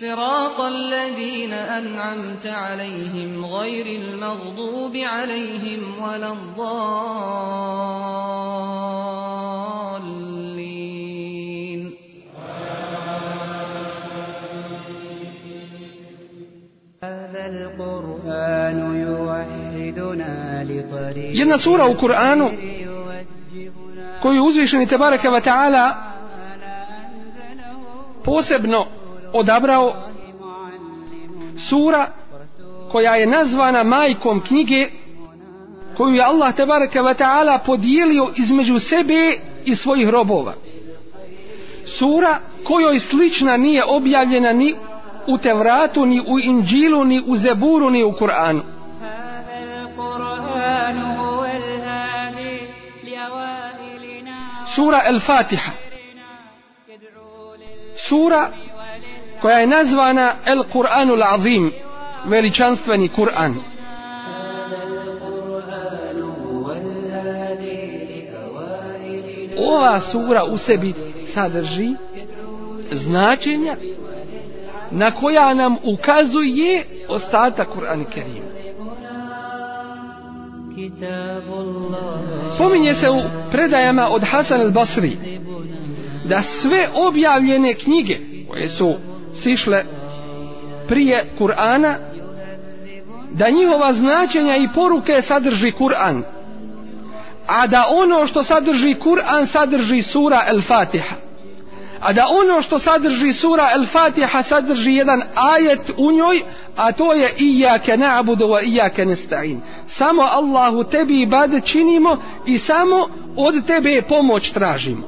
صراط الذين أنعمت عليهم غير المغضوب عليهم ولا الضالين. هذا القرآن يوحدنا لطريق Jedna sura u Kur'anu koju uzvišeni Tebareke wa ta'ala posebno odabrao sura koja je nazvana majkom knjige koju je Allah tebareke ve taala podijelio između sebe i svojih robova. Sura kojoj slična nije objavljena ni u Tevratu, ni u Inđilu, ni u Zeburu, ni u Kur'anu. Sura El Fatiha Sura koja je nazvana El Kur'anul Azim, veličanstveni Kur'an. Ova sura u sebi sadrži značenja na koja nam ukazuje ostatak Kur'an Kerima. Pominje se u predajama od Hasan al-Basri da sve objavljene knjige koje su sišle prije Kur'ana da njihova značenja i poruke sadrži Kur'an a da ono što sadrži Kur'an sadrži sura El-Fatiha. A da ono što sadrži sura El-Fatiha sadrži jedan ajet u njoj a to je Iyake na'budu wa Iyake nesta'in samo Allahu tebi ibadet činimo i samo od tebe pomoć tražimo.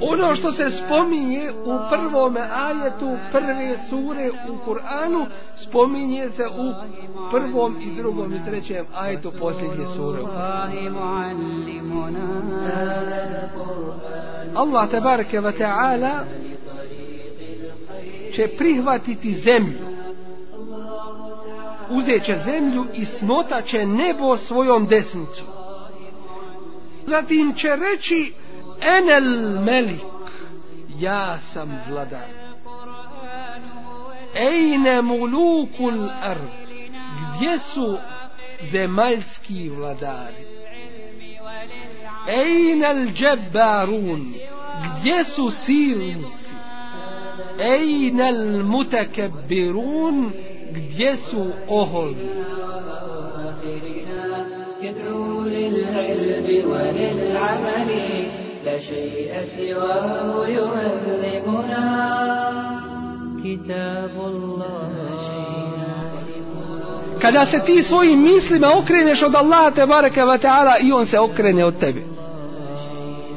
Ono što se spominje u prvom ajetu prve sure u Kur'anu, spominje se u prvom i drugom i trećem ajetu posljednje sure. Allah tabaraka wa ta'ala će prihvatiti zemlju uzet će zemlju i smota će nebo svojom desnicom. Zatim će reći Enel melik, ja sam vladar. Ejne mulukul ard, gdje su zemaljski vladari? Ejne al džebbarun, gdje su silnici? Ejne al mutakabbirun, gdje su oholi? يدعو للعلم وللعمل لا شيء سواه يهذبنا كتاب الله Kada se ti svojim mislima okreneš od Allaha te bareke wa ta'ala i on se okrene od tebe.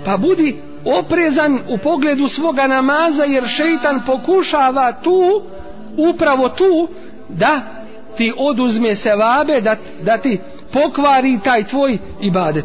Pa budi oprezan u pogledu svoga namaza jer šeitan pokušava tu, upravo tu, da ti oduzme sevabe, da, da ti pokvari taj tvoj ibadet.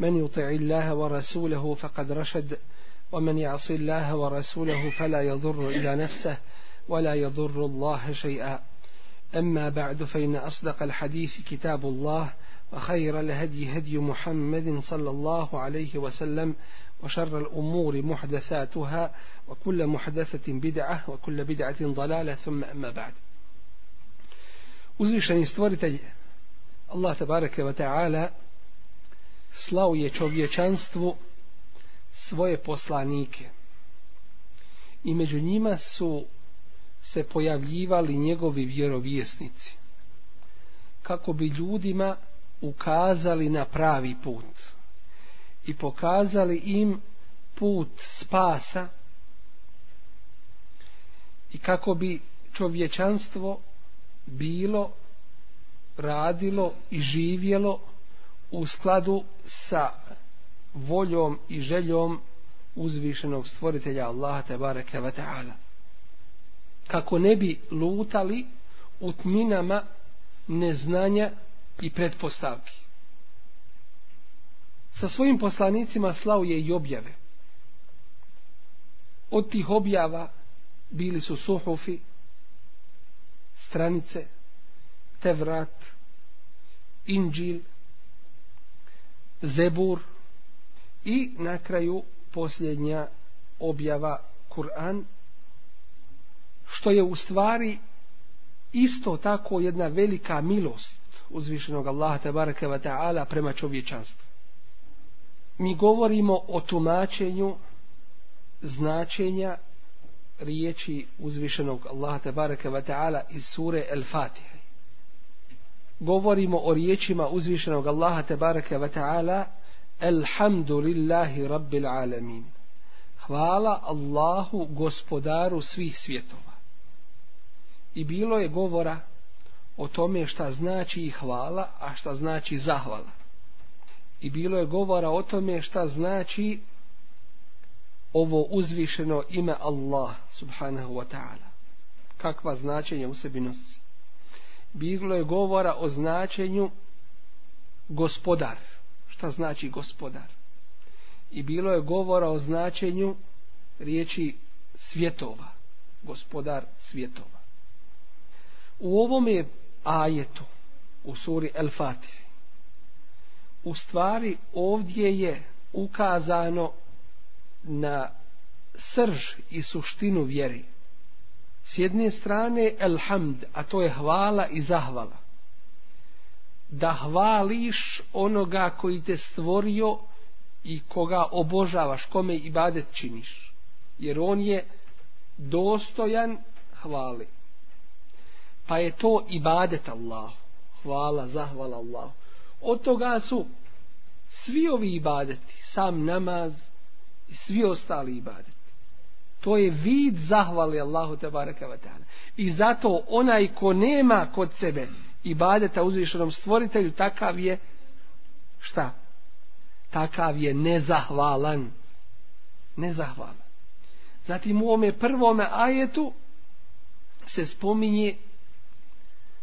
من يطع الله ورسوله فقد رشد ومن يعص الله ورسوله فلا يضر إلى نفسه ولا يضر الله شيئا. أما بعد فإن أصدق الحديث كتاب الله وخير الهدي هدي محمد صلى الله عليه وسلم وشر الأمور محدثاتها وكل محدثة بدعة وكل بدعة ضلالة ثم أما بعد. Uzvišeni stvoritelj Allah tabaraka wa ta'ala slao je čovječanstvu svoje poslanike. I među njima su se pojavljivali njegovi vjerovjesnici kako bi ljudima ukazali na pravi put i pokazali im put spasa i kako bi čovječanstvo bilo radilo i živjelo u skladu sa voljom i željom uzvišenog stvoritelja Allaha tebareke ve taala. Kako ne bi lutali u tminama neznanja i pretpostavki. Sa svojim poslanicima slao je i objave. Od tih objava bili su suhufi stranice Tevrat Inđil Zebur i na kraju posljednja objava Kur'an što je u stvari isto tako jedna velika milost uzvišenog Allaha tabaraka wa ta'ala prema čovječanstvu. Mi govorimo o tumačenju značenja riječi uzvišenog Allaha tabaraka wa ta'ala iz sure El Fatiha. Govorimo o riječima uzvišenog Allaha tebareke ve ta'ala Alhamdulillahi Rabbil Alamin. Hvala Allahu gospodaru svih svjetova. I bilo je govora o tome šta znači hvala, a šta znači zahvala. I bilo je govora o tome šta znači ovo uzvišeno ime Allah subhanahu wa ta'ala. Kakva značenja u sebi nosi. Bilo je govora o značenju gospodar. Šta znači gospodar? I bilo je govora o značenju riječi svjetova. Gospodar svjetova. U ovom je ajetu u suri El Fatih u stvari ovdje je ukazano na srž i suštinu vjeri. S jedne strane elhamd, a to je hvala i zahvala. Da hvališ onoga koji te stvorio i koga obožavaš, kome i badet činiš. Jer on je dostojan hvali pa je to ibadet Allah. Hvala, zahvala Allah. Od toga su svi ovi ibadeti, sam namaz i svi ostali ibadeti. To je vid zahvali Allahu te baraka wa ta'ala. I zato onaj ko nema kod sebe ibadeta uzvišenom stvoritelju, takav je šta? Takav je nezahvalan. Nezahvalan. Zatim u ome prvome ajetu se spominje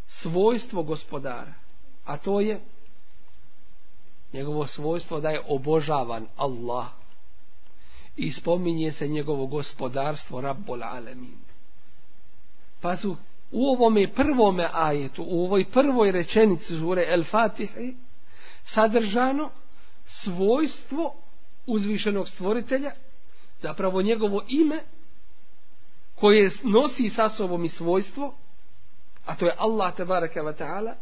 svojstvo gospodara, a to je njegovo svojstvo da je obožavan Allah i spominje se njegovo gospodarstvo Rabbul Alemin. Pa su u ovome prvome ajetu, u ovoj prvoj rečenici zure El Fatihe, sadržano svojstvo uzvišenog stvoritelja, zapravo njegovo ime, koje nosi sa sobom i svojstvo, a to je Allah tebareke wa ta'ala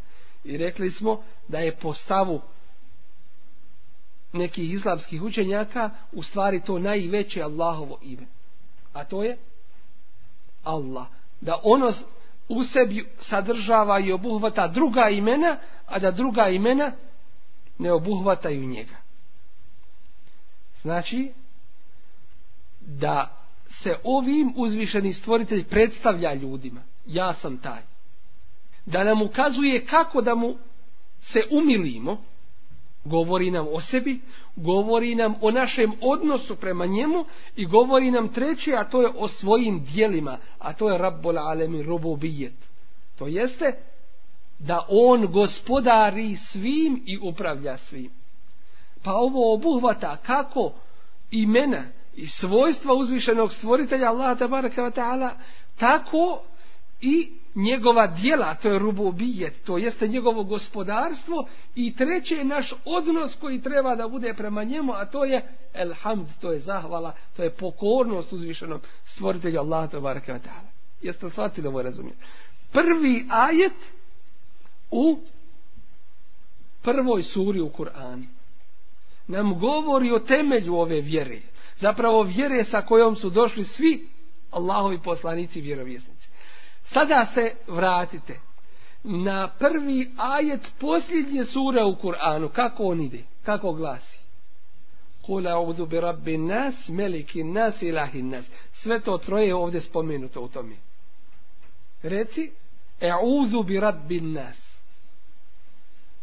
i rekli smo da je po stavu nekih islamskih učenjaka u stvari to najveće Allahovo ime. A to je Allah. Da ono u sebi sadržava i obuhvata druga imena a da druga imena ne obuhvataju njega. Znači da se ovim uzvišeni stvoritelj predstavlja ljudima. Ja sam taj. Da nam ukazuje kako da mu se umilimo, govori nam o sebi, govori nam o našem odnosu prema njemu i govori nam treće, a to je o svojim dijelima, a to je Rabbul Alemi Robobijet. To jeste da on gospodari svim i upravlja svim. Pa ovo obuhvata kako imena i svojstva uzvišenog stvoritelja Allaha tabaraka wa ta'ala, tako i njegova dijela, to je rubobijet, to jeste njegovo gospodarstvo i treće je naš odnos koji treba da bude prema njemu, a to je elhamd, to je zahvala, to je pokornost uzvišenom stvoritelju Allah to baraka wa ta'ala. Jeste li shvatili ovo razumijeti? Prvi ajet u prvoj suri u Kur'anu nam govori o temelju ove vjere. Zapravo vjere sa kojom su došli svi Allahovi poslanici vjerovjesni. vjerovjesnici. Sada se vratite na prvi ajet posljednje sure u Kur'anu. Kako on ide? Kako glasi? Kula a'udhu bi rabbi nas, meliki nas, ilahi nas. Sve to troje je ovdje spomenuto u tome. Reci, e'udhu bi rabbi nas.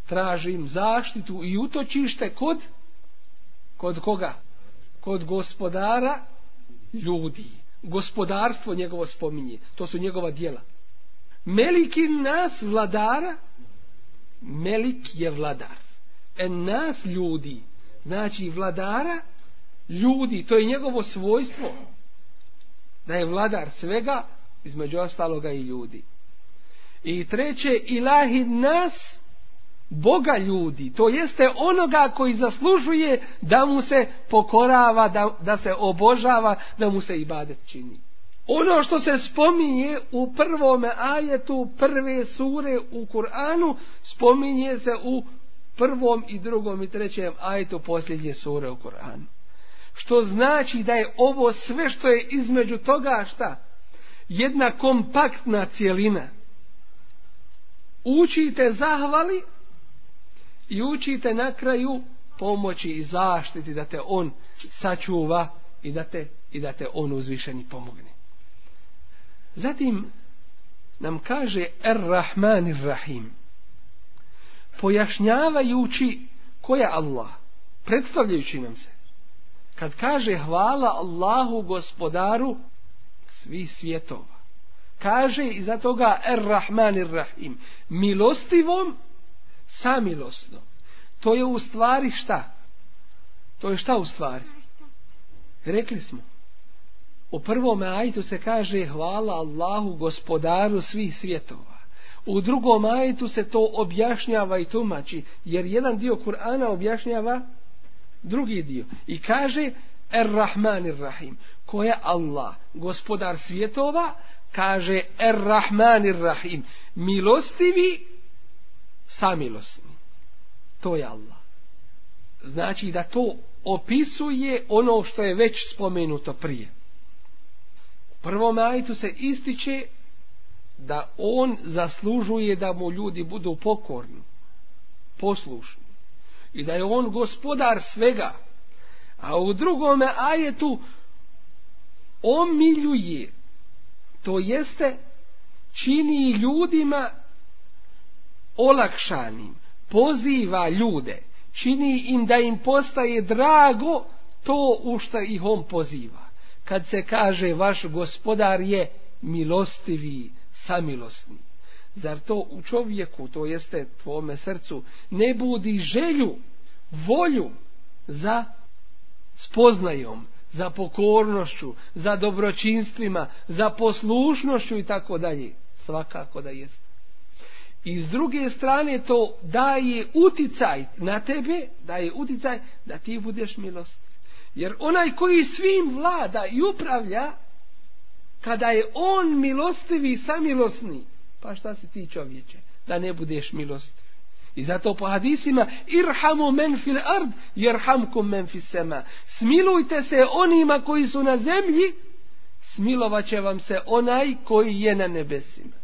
Tražim zaštitu i utočište kod kod koga? Kod gospodara ljudi. Gospodarstvo njegovo spominje. To su njegova dijela. Meliki nas vladara. Melik je vladar. En nas ljudi. Znači vladara ljudi. To je njegovo svojstvo. Da je vladar svega. Između ostaloga i ljudi. I treće, ilahi nas Boga ljudi, to jeste onoga koji zaslužuje da mu se pokorava, da, da se obožava, da mu se ibadet čini. Ono što se spominje u prvome ajetu prve sure u Kur'anu, spominje se u prvom i drugom i trećem ajetu posljednje sure u Kur'anu. Što znači da je ovo sve što je između toga šta? Jedna kompaktna cijelina. Učite zahvali, i učite na kraju pomoći i zaštiti da te on sačuva i da te, i da te on uzvišeni pomogne. Zatim nam kaže Er-Rahman Ir-Rahim pojašnjavajući ko je Allah, predstavljajući nam se. Kad kaže hvala Allahu gospodaru svih svjetova. Kaže iza toga Er-Rahman Ir-Rahim, milostivom samilosno. To je u stvari šta? To je šta u stvari? Rekli smo. U prvom ajtu se kaže hvala Allahu gospodaru svih svjetova. U drugom ajetu se to objašnjava i tumači, jer jedan dio Kur'ana objašnjava drugi dio. I kaže Er-Rahman Ir-Rahim. Ko je Allah, gospodar svjetova, kaže Er-Rahman Ir-Rahim. Milostivi samilosni. To je Allah. Znači da to opisuje ono što je već spomenuto prije. U prvom ajetu se ističe da on zaslužuje da mu ljudi budu pokorni, poslušni. I da je on gospodar svega. A u drugom ajetu omiljuje, to jeste čini ljudima olakšanim, poziva ljude, čini im da im postaje drago to u što ih on poziva. Kad se kaže vaš gospodar je milostivi, samilosni. Zar to u čovjeku, to jeste tvome srcu, ne budi želju, volju za spoznajom, za pokornošću, za dobročinstvima, za poslušnošću i tako dalje. Svakako da jeste. I s druge strane to daje uticaj na tebe, daje uticaj da ti budeš milost. Jer onaj koji svim vlada i upravlja, kada je on milostivi i samilosni, pa šta si ti čovječe, da ne budeš milostiv. I zato po hadisima irhamu men fil ard, jerhamkum men fil sema. Smilujte se onima koji su na zemlji, smilovat će vam se onaj koji je na nebesima.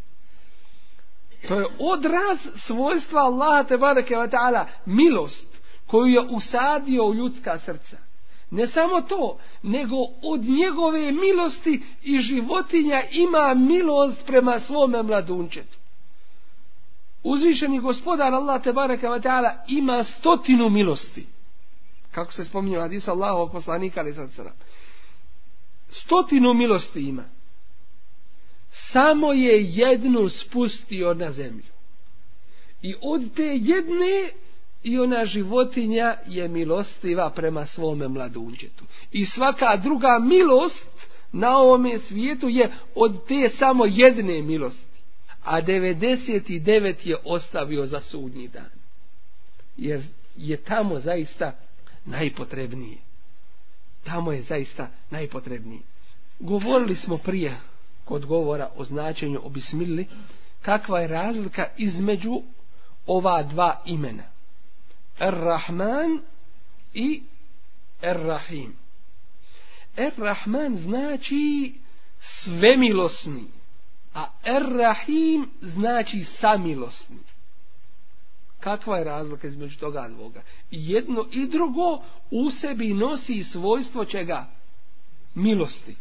To je odraz svojstva Allaha te bareke ve taala milost koju je usadio u ljudska srca. Ne samo to, nego od njegove milosti i životinja ima milost prema svome mladunčetu. Uzvišeni gospodar Allah te bareke ve taala ima stotinu milosti. Kako se spominje hadis Allahovog poslanika ali sad Stotinu milosti ima samo je jednu spustio na zemlju. I od te jedne i ona životinja je milostiva prema svome mladunčetu. I svaka druga milost na ovome svijetu je od te samo jedne milosti. a 99 je ostavio za sudnji dan. Jer je tamo zaista najpotrebnije. Tamo je zaista najpotrebnije. Govorili smo prije kod govora o značenju o bismili, kakva je razlika između ova dva imena. Ar-Rahman i Ar-Rahim. Ar-Rahman znači svemilosni, a Ar-Rahim znači samilosni. Kakva je razlika između toga dvoga? Jedno i drugo u sebi nosi svojstvo čega? Milosti.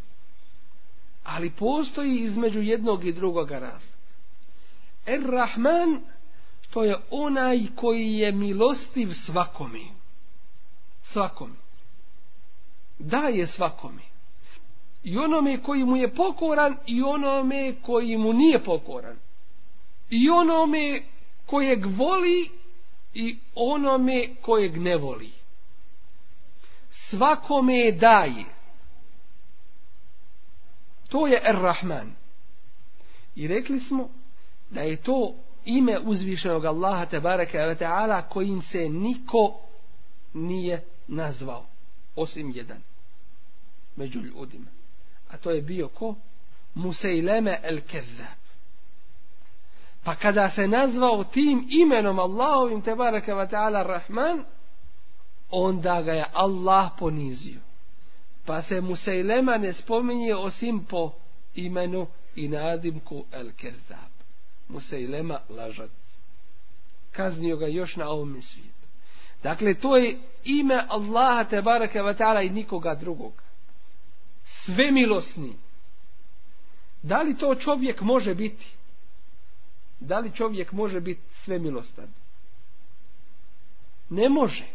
Ali postoji između jednog i drugoga razlika. Er-Rahman to je onaj koji je milostiv svakome. Svakome. Daje svakome. I onome koji mu je pokoran i onome koji mu nije pokoran. I onome kojeg voli i onome kojeg ne voli. Svakome daje. To je Ar-Rahman. I rekli smo da je to ime uzvišenog Allaha tebareke ve taala kojim se niko nije nazvao osim jedan među ljudima. A to je bio ko? Museileme el-Kezzab. Pa kada se nazvao tim imenom Allahovim tebareke ve taala Rahman onda ga je Allah ponizio pa se Musailema ne spominje osim po imenu i nadimku El Kezab. Musailema lažac. Kaznio ga još na ovom svijetu. Dakle, to je ime Allaha te baraka wa ta'ala i nikoga drugog. Sve milosni. Da li to čovjek može biti? Da li čovjek može biti sve milostan? Ne može.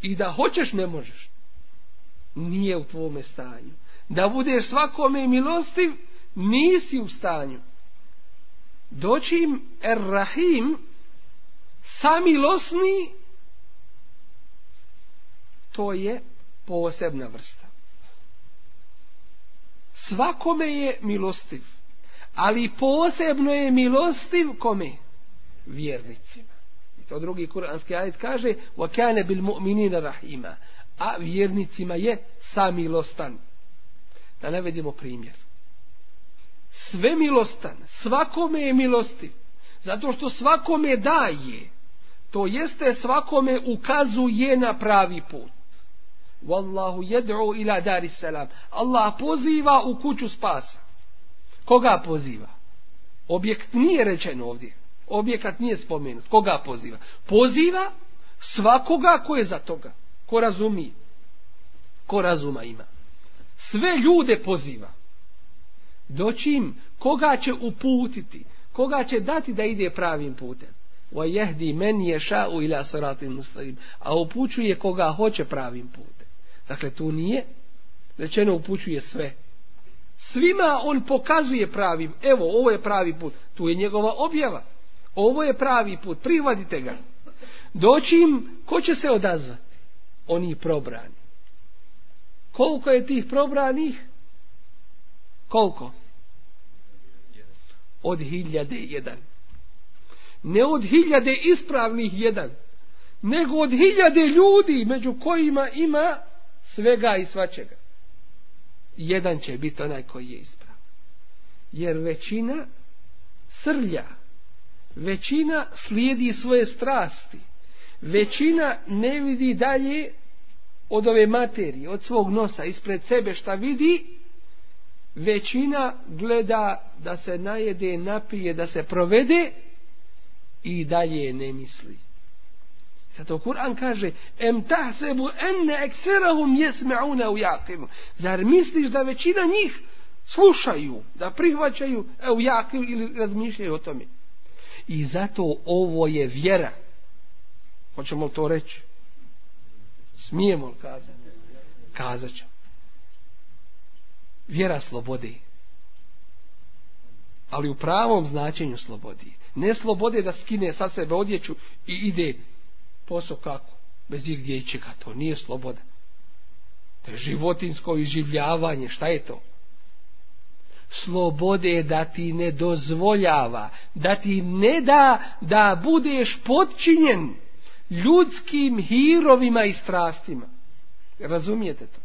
I da hoćeš, ne možeš Nije u tvome stanju. Da budeš svakome milostiv, nisi u stanju doći im Er-Rahim samilosni to je posebna vrsta. Svakome je milostiv, ali posebno je milostiv kome? Vjernicima. I to drugi kuranski ajet kaže وَكَانَ بِالْمُؤْمِنِينَ رَحِيمًا A vjernicima je samilostan. Da ne vidimo primjer sve milostan, svakome je milostiv, zato što svakome daje, to jeste svakome ukazuje na pravi put. Wallahu yad'u ila dari salam. Allah poziva u kuću spasa. Koga poziva? Objekt nije rečen ovdje. Objekat nije spomenut. Koga poziva? Poziva svakoga ko je za toga. Ko razumi. Ko razuma ima. Sve ljude poziva doći im koga će uputiti, koga će dati da ide pravim putem. Wa yahdi man yasha'u ila siratin mustaqim. A upućuje koga hoće pravim putem. Dakle tu nije rečeno upućuje sve. Svima on pokazuje pravim. Evo, ovo je pravi put. Tu je njegova objava. Ovo je pravi put. Prihvatite ga. Doći im, ko će se odazvati? Oni probrani. Koliko je tih probranih? Koliko? Od hiljade jedan. Ne od hiljade ispravnih jedan, nego od hiljade ljudi među kojima ima svega i svačega. Jedan će biti onaj koji je ispravan. Jer većina srlja, većina slijedi svoje strasti, većina ne vidi dalje od ove materije, od svog nosa, ispred sebe šta vidi, većina gleda da se najede, napije, da se provede i dalje ne misli. Zato Kur'an kaže em tahsebu enne ekserahum jesme'una u jakivu. Zar misliš da većina njih slušaju, da prihvaćaju e, u jakivu ili razmišljaju o tome? I zato ovo je vjera. Hoćemo to reći? Smijemo li kazati? Kazat ćemo vjera slobode. Ali u pravom značenju slobodi. Ne slobode da skine sa sebe odjeću i ide posao kako. Bez ih gdje čega. To nije sloboda. To je životinsko iživljavanje. Šta je to? slobode da ti ne dozvoljava, da ti ne da da budeš podčinjen ljudskim hirovima i strastima. Razumijete to?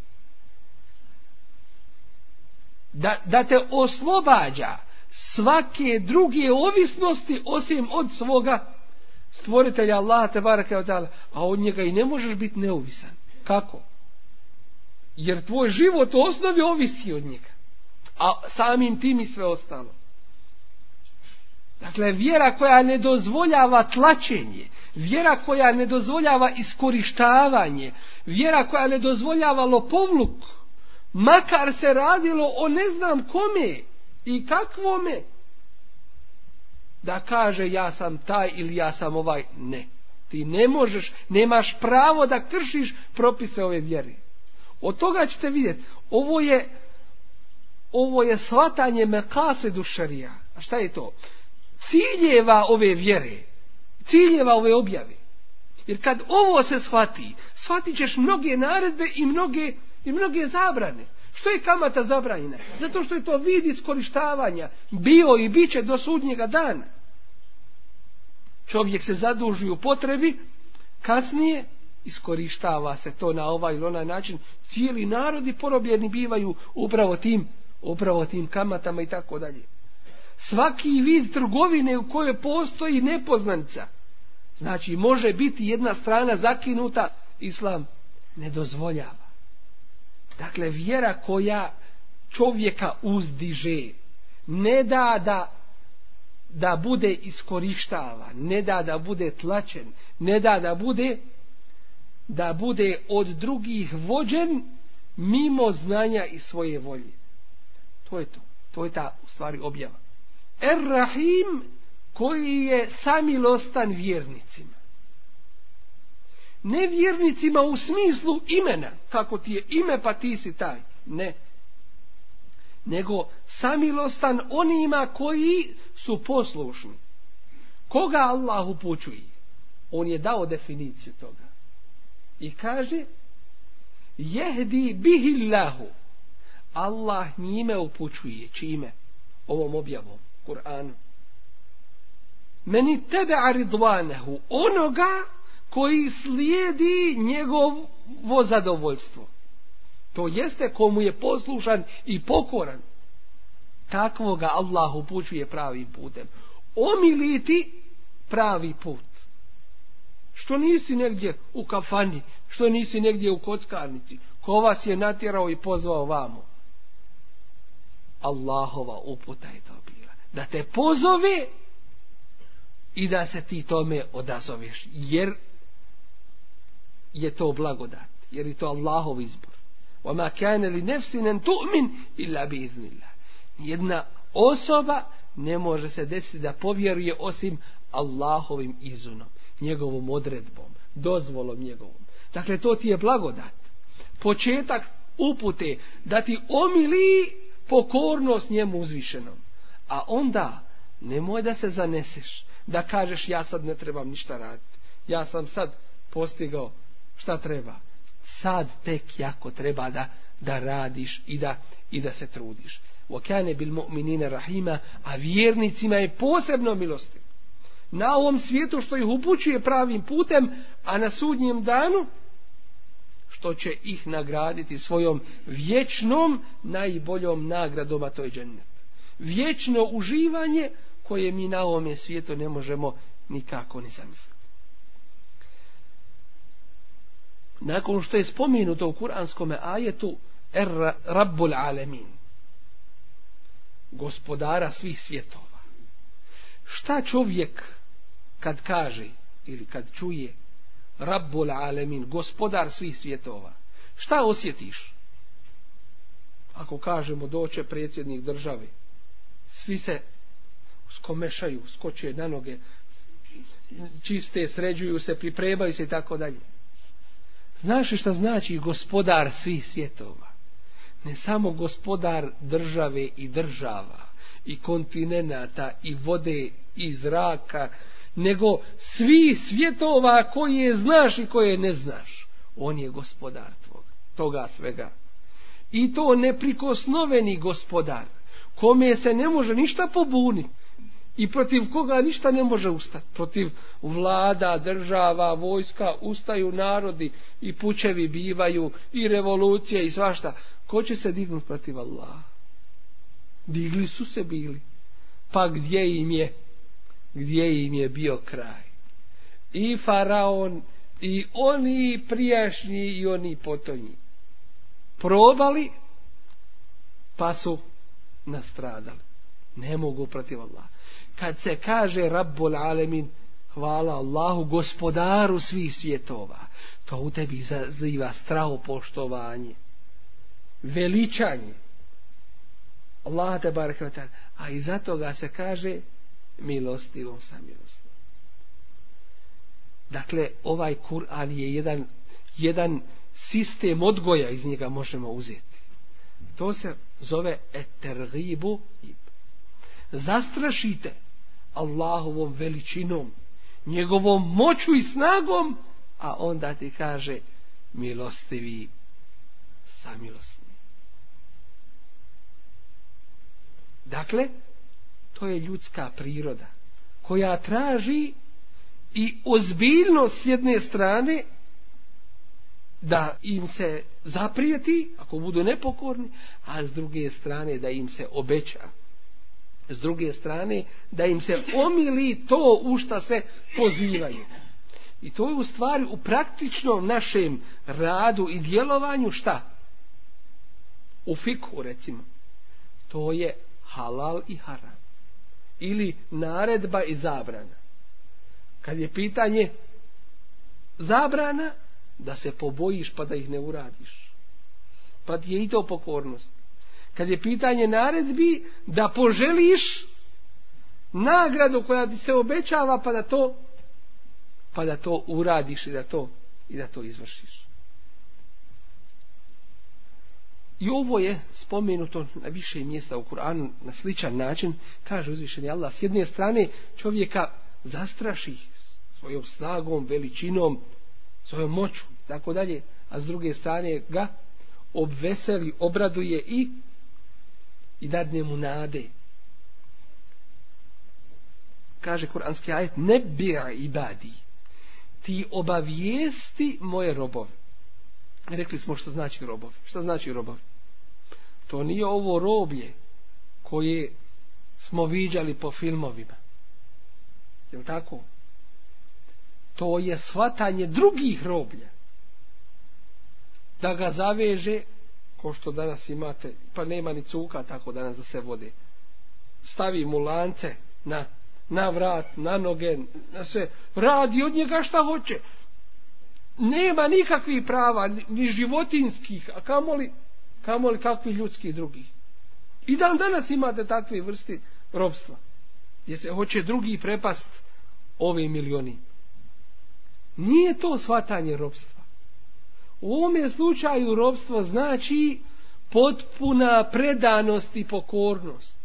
Da, da te oslobađa svake druge ovisnosti osim od svoga stvoritelja Allaha te baraka a od njega i ne možeš biti neovisan. Kako? Jer tvoj život u osnovi ovisi od njega. A samim tim i sve ostalo. Dakle, vjera koja ne dozvoljava tlačenje, vjera koja ne dozvoljava iskorištavanje, vjera koja ne dozvoljava lopovluk, makar se radilo o ne znam kome i kakvome, da kaže ja sam taj ili ja sam ovaj, ne. Ti ne možeš, nemaš pravo da kršiš propise ove vjere. Od toga ćete vidjeti, ovo je ovo je shvatanje mekase dušarija. A šta je to? Ciljeva ove vjere, ciljeva ove objave. Jer kad ovo se shvati, shvatit ćeš mnoge naredbe i mnoge, i mnoge zabrane. Što je kamata zabranjena? Zato što je to vid iskorištavanja. Bio i bit će do sudnjega dana. Čovjek se zaduži u potrebi, kasnije iskorištava se to na ovaj ili onaj način. Cijeli narodi porobljeni bivaju upravo tim, upravo tim kamatama i tako dalje. Svaki vid trgovine u kojoj postoji nepoznanca, znači može biti jedna strana zakinuta, islam ne dozvoljava. Dakle, vjera koja čovjeka uzdiže, ne da da da bude iskorištava, ne da da bude tlačen, ne da da bude da bude od drugih vođen mimo znanja i svoje volje. To je to. To je ta u stvari objava. Er-Rahim koji je samilostan vjernicima. Ne vjernicima u smislu imena, kako ti je ime pa ti si taj. Ne. Nego samilostan onima koji su poslušni. Koga Allah upućuje? On je dao definiciju toga. I kaže Jehdi bihillahu Allah njime upućuje. Čime? Ovom objavom. Kur'anu. Meni tebe aridvanehu. Onoga koji slijedi njegovo zadovoljstvo. To jeste komu je poslušan i pokoran. Takvoga Allah upućuje pravim putem. Omiliti pravi put. Što nisi negdje u kafani, što nisi negdje u kockarnici, ko vas je natjerao i pozvao vamo. Allahova uputa je toga Da te pozove i da se ti tome odazoveš. Jer je to blagodat. Jer je to Allahov izbor. وَمَا كَانَ لِنَفْسٍ أَن تُؤْمِنْ إِلَّا بِإِذْنِ اللَّهِ Jedna osoba ne može se desiti da povjeruje osim Allahovim izunom, njegovom odredbom, dozvolom njegovom. Dakle, to ti je blagodat. Početak upute da ti omili pokornost njemu uzvišenom. A onda, nemoj da se zaneseš, da kažeš ja sad ne trebam ništa raditi. Ja sam sad postigao šta treba. Sad tek jako treba da da radiš i da i da se trudiš. Wakane bil mu'minina rahima, a vjernicima je posebno milosti. Na ovom svijetu što ih upućuje pravim putem, a na sudnjem danu što će ih nagraditi svojom vječnom najboljom nagradom, a to je džennet. Vječno uživanje koje mi na ovome svijetu ne možemo nikako ni zamisliti. Nakon što je spomenuto u kuranskom ajetu Er Rabbul Alemin gospodara svih svjetova. Šta čovjek kad kaže ili kad čuje Rabbul Alemin, gospodar svih svjetova. Šta osjetiš? Ako kažemo doće predsjednik države, svi se skomešaju, skoče na noge, čiste, sređuju se, pripremaju se i tako dalje. Znaš šta znači gospodar svih svjetova? Ne samo gospodar države i država, i kontinenta, i vode, i zraka, nego svi svjetova koje znaš i koje ne znaš. On je gospodar tvog, toga svega. I to neprikosnoveni gospodar, kome se ne može ništa pobuniti i protiv koga ništa ne može ustati. Protiv vlada, država, vojska, ustaju narodi i pućevi bivaju i revolucije i svašta. Ko će se dignuti protiv Allaha? Digli su se bili. Pa gdje im je? Gdje im je bio kraj? I faraon, i oni prijašnji, i oni potonji. Probali, pa su nastradali. Ne mogu protiv Allaha. Kad se kaže Rabbul Alemin, hvala Allahu, gospodaru svih svjetova, to u tebi zaziva straho poštovanje, veličanje. Allah te barek a i zato ga se kaže milostivom sa milostivom. Dakle, ovaj Kur'an je jedan, jedan sistem odgoja iz njega možemo uzeti. To se zove etergibu. Zastrašite Allahovom veličinom, njegovom moću i snagom, a onda ti kaže milostivi samilostni. Dakle, to je ljudska priroda koja traži i ozbiljnost s jedne strane da im se zaprijeti ako budu nepokorni, a s druge strane da im se obeća. S druge strane da im se omili to u šta se pozivaju. I to je u stvari u praktičnom našem radu i djelovanju šta? U fiku recimo. To je halal i haram. Ili naredba i zabrana. Kad je pitanje zabrana, da se pobojiš pa da ih ne uradiš. Pa ti je i to pokornost. Kad je pitanje naredbi, da poželiš nagradu koja ti se obećava pa da to pa da to uradiš i da to i da to izvršiš. I ovo je spomenuto na više mjesta u Kur'anu na sličan način, kaže uzvišeni Allah, s jedne strane čovjeka zastraši svojom snagom, veličinom, svojom moću, tako dalje, a s druge strane ga obveseli, obraduje i i dadne mu nade. Kaže kuranski ajet, ne bira ibadi, ti obavijesti moje robove. Rekli smo što znači robovi. Što znači robovi? To nije ovo roblje koje smo viđali po filmovima. Je tako? To je svatanje drugih roblja. Da ga zaveže, ko što danas imate, pa nema ni cuka tako danas da se vode. Stavi mu lance na, na vrat, na noge, na sve. Radi od njega šta hoće. Nema nikakvih prava, ni životinskih, a kamoli, kamoli kakvi ljudski drugih. I dan danas imate takve vrsti robstva. Gdje se hoće drugi prepast ove milioni. Nije to svatanje robstva. U ovom slučaju robstvo znači potpuna predanost i pokornost.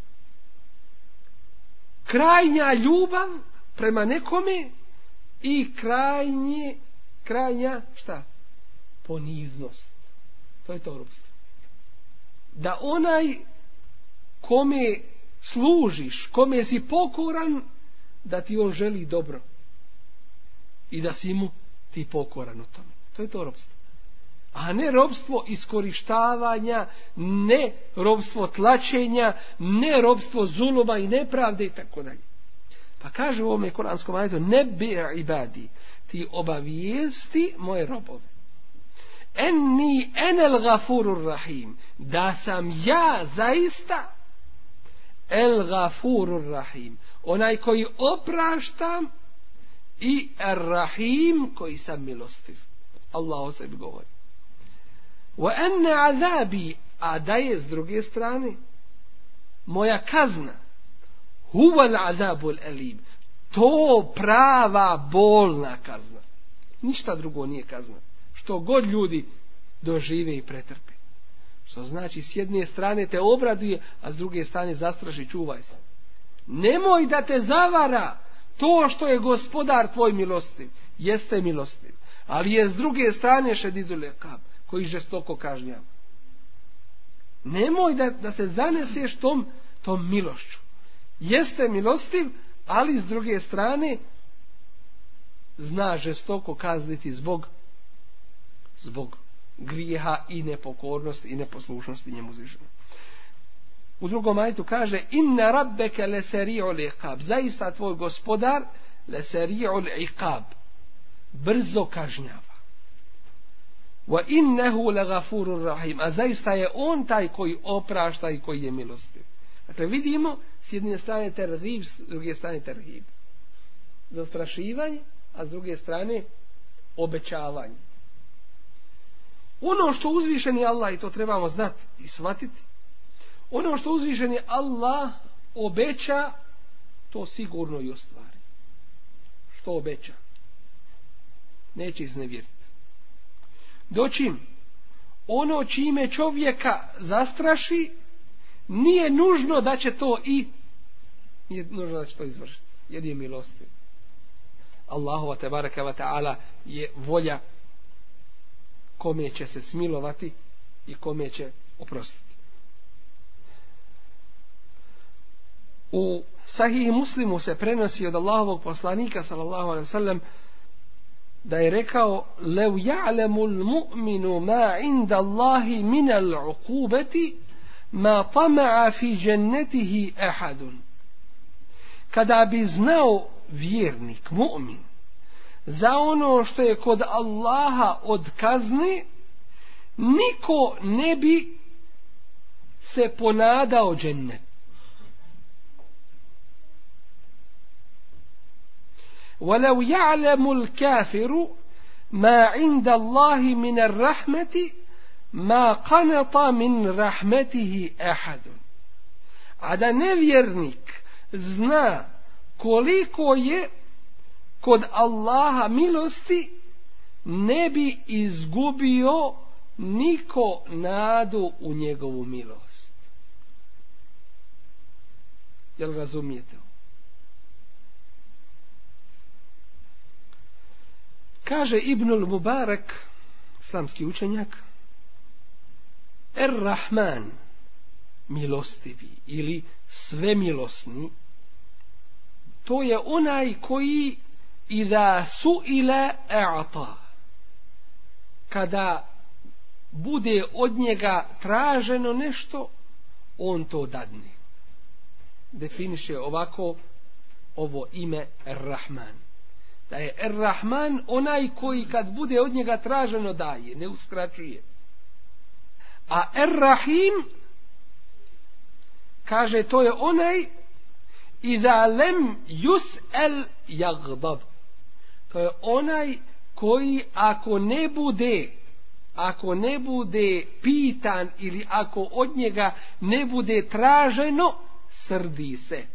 Krajnja ljubav prema nekome i krajnje, krajnja, šta? Poniznost. To je to robstvo. Da onaj kome služiš, kome si pokoran, da ti on želi dobro i da si mu ti pokoran u tome. To je to robstvo. A ne robstvo iskorištavanja, ne robstvo tlačenja, ne robstvo zuluma i nepravde i tako dalje. Pa kaže u ovome koranskom ajetu, ne bi ibadi, ti obavijesti moje robove. Enni enel gafurur rahim, da sam ja zaista el gafurur rahim, onaj koji opraštam i Ar-Rahim koji sam milostiv. Allah o sebi govori. Wa anna azabi, a da je s druge strane, moja kazna, huval azabul elim, to prava bolna kazna. Ništa drugo nije kazna. Što god ljudi dožive i pretrpe. Što znači s jedne strane te obraduje, a s druge strane zastraši, čuvaj se. Nemoj da te zavara to što je gospodar tvoj milostiv, jeste milostiv, ali je s druge strane šedidule kap, koji žestoko kažnjava. Nemoj da, da se zaneseš tom tom milošću. Jeste milostiv, ali s druge strane zna žestoko kazniti zbog zbog grijeha i nepokornosti i neposlušnosti njemu ziženu. U drugom ajetu kaže inna rabbeke lasari'ul iqab. zaista tvoj gospodar lasari'ul iqab. brzo kažnjava. Wa innehu lagafurur rahim. A zaista je on taj koji oprašta i koji je milostiv. Dakle vidimo s jedne strane terhib s druge strane terhib. Zastrašivanje a s druge strane obećavanje. Ono što uzvišeni Allah i to trebamo znati i shvatiti ono što uzvišeni Allah obeća to sigurno i ostvari. Što obeća? Neće iznevjeriti. Doćim ono čime čovjeka zastraši nije nužno da će to i nije nužno da će to izvršiti. Jer je milostiv Allahova tebareka wa ta'ala je volja kome će se smilovati i kome će oprostiti. U sahih muslimu se prenosi od Allahovog poslanika sallallahu alaihi sallam da je rekao lev ja'lemu l-mu'minu ma inda Allahi min al-uqubeti ma tama'a fi džennetihi ahadun. Kada bi znao vjernik, mu'min za ono što je kod Allaha od kazne niko ne bi se ponadao džennet ولو يعلم الكافر ما عند الله من الرحمة ما قنط من رحمته أحد a da nevjernik zna koliko je kod Allaha milosti ne bi izgubio niko nadu u njegovu milost. Jel razumijete? Kaže Ibnul Mubarak, islamski učenjak, Er-Rahman, milostivi ili svemilosni, to je onaj koji iza su'ila e'ata, kada bude od njega traženo nešto, on to dadne. Definiše ovako ovo ime Er-Rahman da je Er-Rahman onaj koji kad bude od njega traženo daje, ne uskraćuje. A Er-Rahim kaže to je onaj iza lem yus el jagdab. To je onaj koji ako ne bude ako ne bude pitan ili ako od njega ne bude traženo srdi se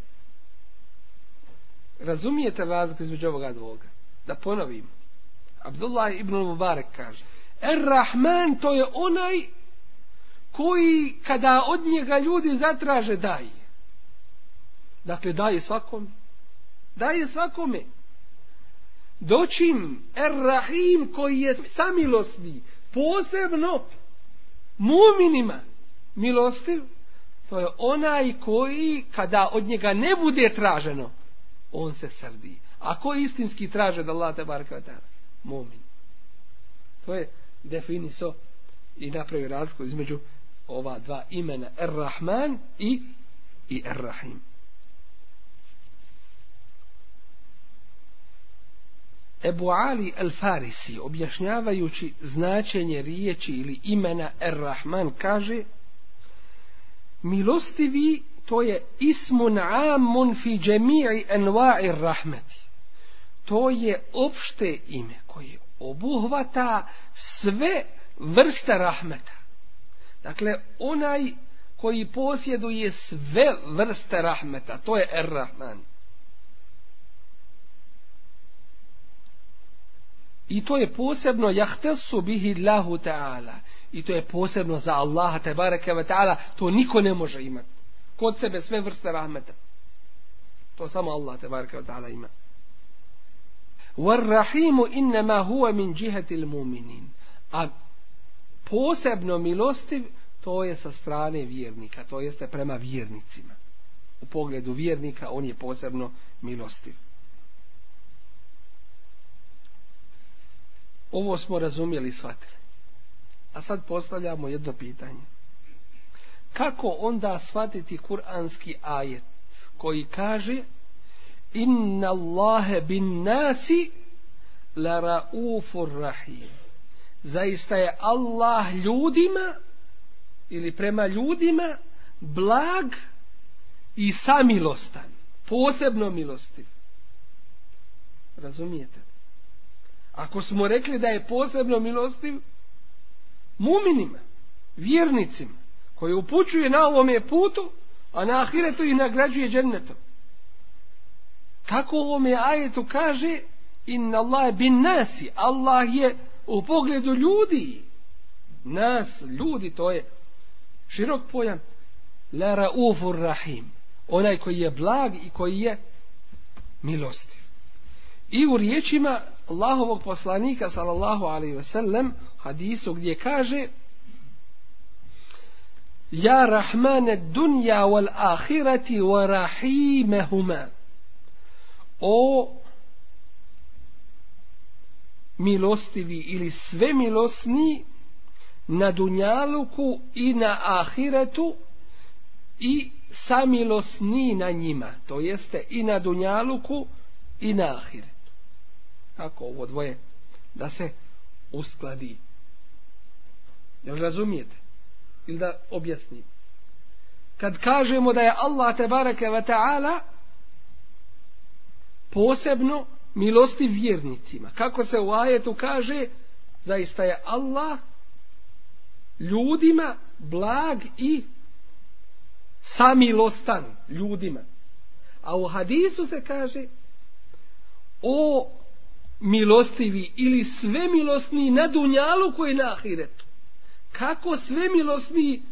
razumijete razliku između ovoga dvoga da ponovim. Abdullah ibn Mubarak kaže Er-Rahman to je onaj koji kada od njega ljudi zatraže daje. Dakle daje svakom daje svakome. Doćim Er-Rahim koji je samilosni posebno muminima milostiv to je onaj koji kada od njega ne bude traženo on se srdi. A ko istinski traže da Allah te baraka wa ta'ala? Mumin. To je definiso i napravi razliku između ova dva imena Er-Rahman i i Er-Rahim. Ebu Ali al-Farisi objašnjavajući značenje riječi ili imena Er-Rahman kaže milostivi to je ismun amun fi džemi'i enva'ir rahmeti. To je opšte ime koje obuhvata sve vrste rahmeta. Dakle, onaj koji posjeduje sve vrste rahmeta, to je Er-Rahman. I to je posebno jahtesu bihi Allahu ta'ala. I to je posebno za Allaha Tebareke ve ta'ala. To niko ne može imati kod sebe sve vrste rahmeta. To samo Allah te baraka od ta'ala ima. وَالرَّحِيمُ إِنَّمَا هُوَ huwa min jihati. A posebno milostiv to je sa strane vjernika, to jeste prema vjernicima. u pogledu vjernika, on je posebno milostiv. Ovo smo razumjeli i shvatili. A sad postavljamo jedno pitanje. Kako onda shvatiti kuranski ajet koji kaže Inna Allahe bin nasi la raufur rahim. Zaista je Allah ljudima ili prema ljudima blag i samilostan. Posebno milostiv. Razumijete? Ako smo rekli da je posebno milostiv muminima, vjernicima, koji upućuje na ovome putu, a na ahiretu ih nagrađuje džennetom. Kako ovome ajetu kaže inna Allah bin nasi, Allah je u pogledu ljudi, nas, ljudi, to je širok pojam, la raufur rahim, onaj koji je blag i koji je milostiv. I u riječima Allahovog poslanika sallallahu alaihi ve sellem hadisu gdje kaže Ja rahmane dunja wal ahirati wa rahimehuma. O milostivi ili sve milosni na dunjaluku i na ahiretu i samilosni na njima to jeste i na dunjaluku i na ahiretu. Kako ovo dvoje da se uskladi? Jel razumijete? Ili da objasnim kad kažemo da je Allah te bareke ve taala posebno milosti vjernicima kako se u ajetu kaže zaista je Allah ljudima blag i samilostan ljudima a u hadisu se kaže o milostivi ili sve milostni na dunjalu koji na ahiretu. Kako svemilostni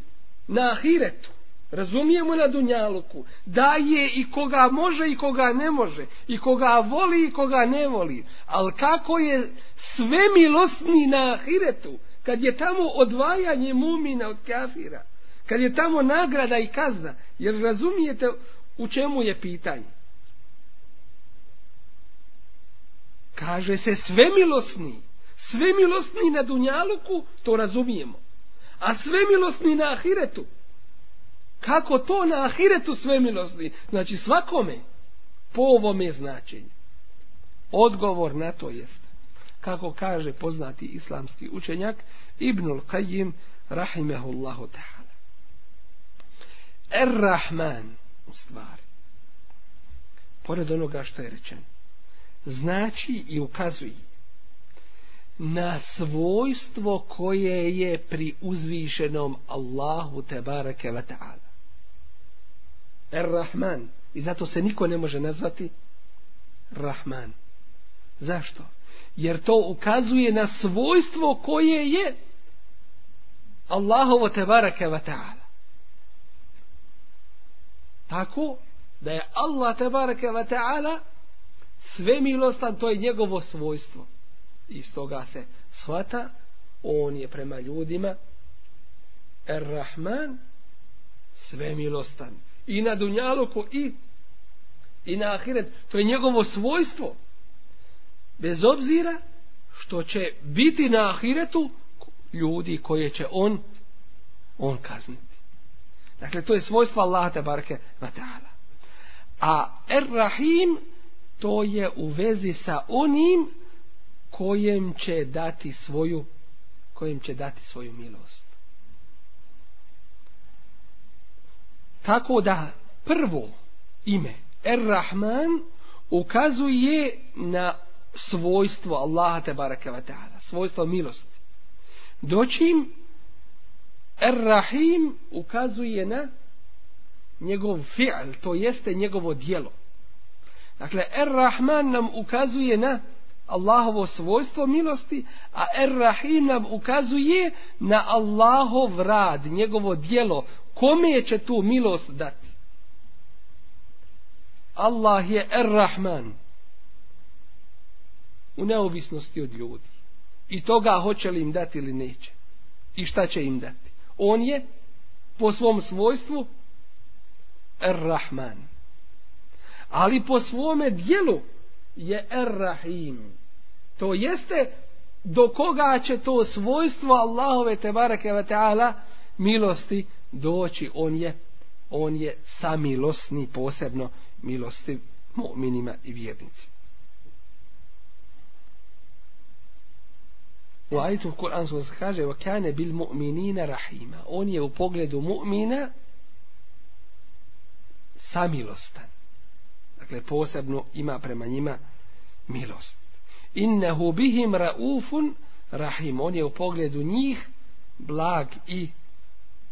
na ahiretu? Razumijemo na dunjaluku. Da je i koga može i koga ne može. I koga voli i koga ne voli. Ali kako je svemilostni na ahiretu? Kad je tamo odvajanje mumina od kafira. Kad je tamo nagrada i kazna. Jer razumijete u čemu je pitanje. kaže se sve milosni sve milosni na dunjaluku to razumijemo a svemilosni na ahiretu. Kako to na ahiretu svemilosni? znači svakome po ovome značenju. Odgovor na to jest kako kaže poznati islamski učenjak Ibnul Qayyim rahimehullahu ta'ala. Er-Rahman u stvari pored onoga što je rečeno znači i ukazuje na svojstvo koje je pri uzvišenom Allahu tebareke ve ta'ala. Er-Rahman. I zato se niko ne može nazvati Rahman. Zašto? Jer to ukazuje na svojstvo koje je Allahovo tebareke ve ta'ala. Tako da je Allah tebareke ve ta'ala sve milostan, to je njegovo svojstvo. Iz toga se shvata, on je prema ljudima Er-Rahman, sve milostan. I na Dunjaluku i, i na Ahiret. To je njegovo svojstvo. Bez obzira što će biti na Ahiretu ljudi koje će on on kazniti. Dakle, to je svojstvo Allaha te barke wa ta'ala. A Er-Rahim to je u vezi sa onim kojem će dati svoju kojem će dati svoju milost. Tako da prvo ime Er-Rahman ukazuje na svojstvo Allaha te baraka wa ta'ala, svojstvo milosti. Dočim Er-Rahim ukazuje na njegov fi'l, to jeste njegovo dijelo. Dakle, Er-Rahman nam ukazuje na Allahovo svojstvo milosti, a Er-Rahim nam ukazuje na Allahov rad, njegovo dijelo, kome će tu milost dati. Allah je Er-Rahman u neovisnosti od ljudi. I toga hoće li im dati ili neće. I šta će im dati. On je po svom svojstvu Er-Rahman. Ali po svome dijelu je Errahim. To jeste do koga će to svojstvo Allahove te bareke ve taala milosti doći on je on je samilosni posebno milosti mu'minima i vjernicima U ajetu Kur'an se kaže وَكَانَ kana bil mu'minina rahima. On je u pogledu mu'mina samilostan. Dakle, posebno ima prema njima milost. Innehu bihim raufun rahim. On je u pogledu njih blag i,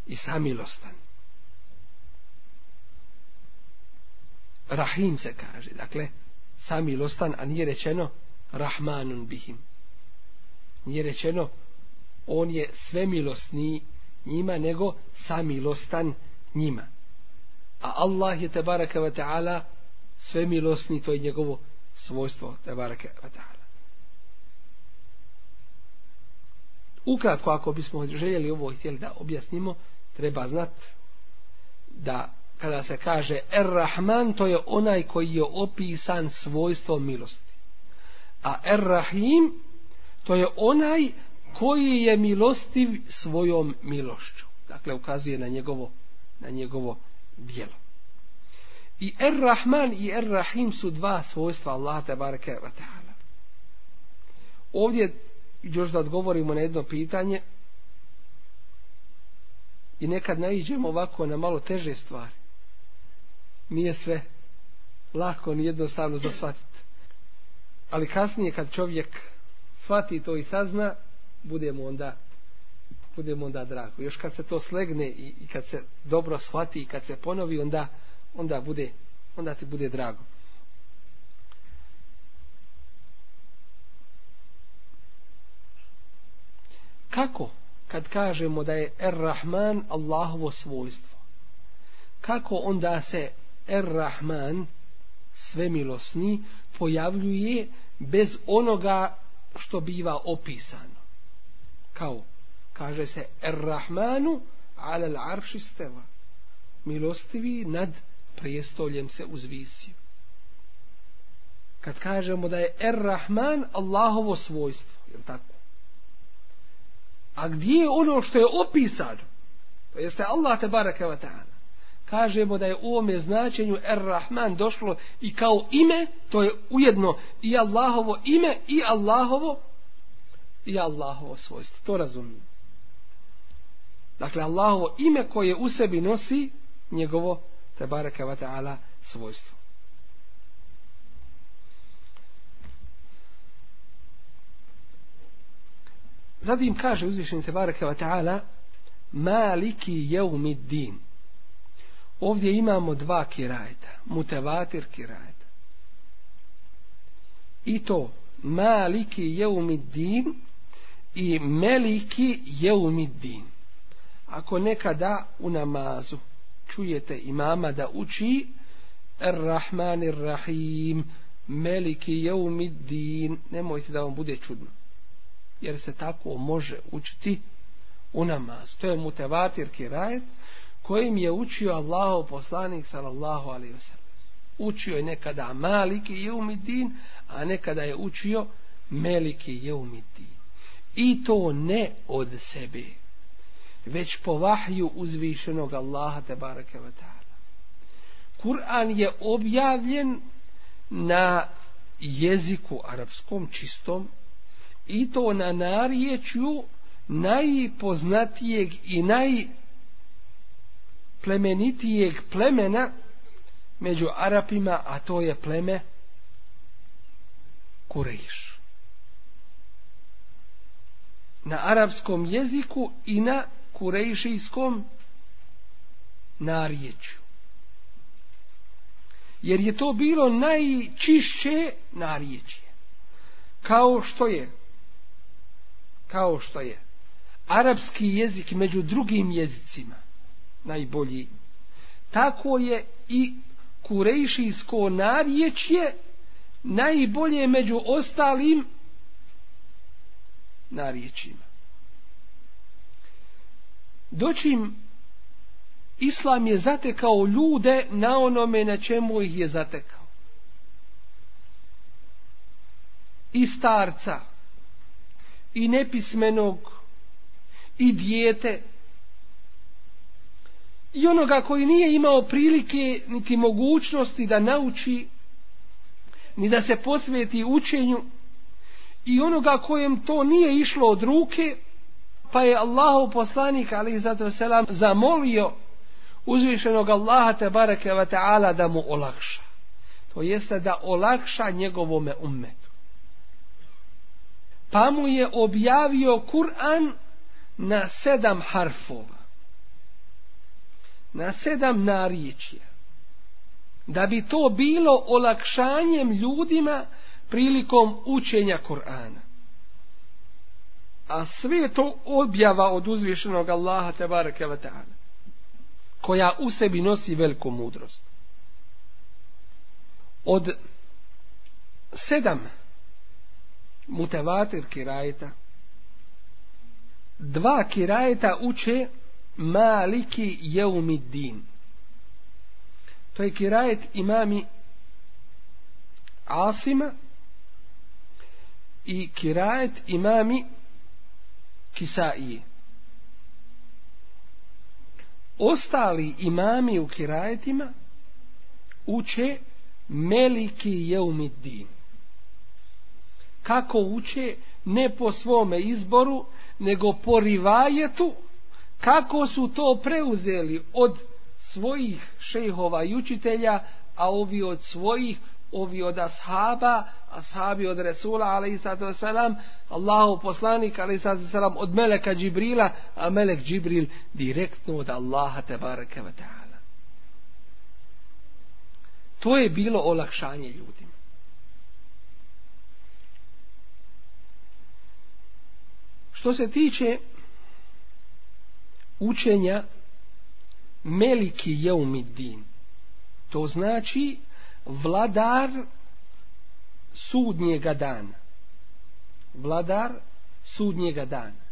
i samilostan. Rahim se kaže. Dakle, samilostan, a nije rečeno rahmanun bihim nije rečeno on je svemilostni njima nego samilostan njima a Allah je tebaraka wa ta'ala svemilosni, to je njegovo svojstvo tebareke wa ta'ala ukratko ako bismo željeli ovo htjeli da objasnimo treba znat da kada se kaže Er-Rahman to je onaj koji je opisan svojstvom milosti a Er-Rahim to je onaj koji je milostiv svojom milošću. Dakle, ukazuje na njegovo, na njegovo dijelo. I Er-Rahman i Er-Rahim su dva svojstva Allaha tabaraka wa ta'ala. Ovdje, još da odgovorimo na jedno pitanje, i nekad naiđemo ovako na malo teže stvari. Nije sve lako ni jednostavno za shvatiti. Ali kasnije kad čovjek shvati to i sazna, budemo onda budemo onda drago. Još kad se to slegne i, i kad se dobro shvati i kad se ponovi, onda, onda, bude, onda ti bude drago. Kako kad kažemo da je Er-Rahman Allahovo svojstvo? Kako onda se Er-Rahman svemilosni pojavljuje bez onoga što biva opisano. Kao, kaže se, Er-Rahmanu ala arši steva. Milostivi nad prijestoljem se uzvisio. Kad kažemo da je Er-Rahman Allahovo svojstvo, je tako? A gdje je ono što je opisano? To jeste Allah te baraka wa ta'ala. Kažemo da je u ovome značenju Er-Rahman došlo i kao ime, to je ujedno i Allahovo ime i Allahovo i Allahovo svojstvo. To razumijem. Dakle, Allahovo ime koje u sebi nosi njegovo tabaraka wa ta'ala svojstvo. Zatim kaže uzvišeni tabaraka wa ta'ala Maliki jeumid din. Ovdje imamo dva kirajeta, mutevatir kirajeta. I to maliki jeumiddin i meliki jeumiddin. Ako nekada u namazu čujete imama da uči Ar-Rahman Ar-Rahim Meliki Jeumiddin nemojte da vam bude čudno. Jer se tako može učiti u namazu to je mutevatir kirajet kojim je učio Allahov poslanik sallallahu alaihi wa. Učio je nekada Maliki Jeumiddin a nekada je učio Meliki Jeumiddin I to ne od sebe, već po vahju uzvišenog Allaha te bareke ve ta'ala. Kur'an je objavljen na jeziku arapskom čistom i to na narječju najpoznatijeg i naj plemenitijeg plemena među Arapima, a to je pleme Kurejš. Na arapskom jeziku i na kurejšijskom narječju. Jer je to bilo najčišće narječje. Kao što je kao što je arapski jezik među drugim jezicima najbolji. Tako je i kurejšijsko narječje najbolje među ostalim narječima. Doćim Islam je zatekao ljude na onome na čemu ih je zatekao. I starca, i nepismenog, i dijete, i onoga koji nije imao prilike niti mogućnosti da nauči, ni da se posveti učenju, i onoga kojem to nije išlo od ruke, pa je Allahu poslanik, ali zato selam, zamolio uzvišenog Allaha te bareke ve taala da mu olakša. To jeste da olakša njegovome ummetu. Pa mu je objavio Kur'an na sedam harfova. Na sedam narječja. Da bi to bilo olakšanjem ljudima prilikom učenja Kur'ana. A sve to objava od uzvišenog Allaha tebareke ve taala koja u sebi nosi veliku mudrost. Od sedam mutevatir kirajeta dva kirajeta uče maliki jeumiddin. To je kirajet imami Asima i kirajet imami Kisaije ostali imami u kirajetima uče meliki jeumiddin. Kako uče? Ne po svome izboru, nego po rivajetu, kako su to preuzeli od svojih šejhova i učitelja, a ovi od svojih, ovi od ashaba, ashabi od Resula, alaihi sallatu wasalam, selam, Allahu poslanik, alaihi sallatu wasalam, selam, od Meleka Džibrila, a Melek Džibril direktno od Allaha tebareke ve taala. To je bilo olakšanje ljudima. Što se tiče učenja Meliki Jeumiddin, to znači vladar sudnjega dana. Vladar sudnjega dana.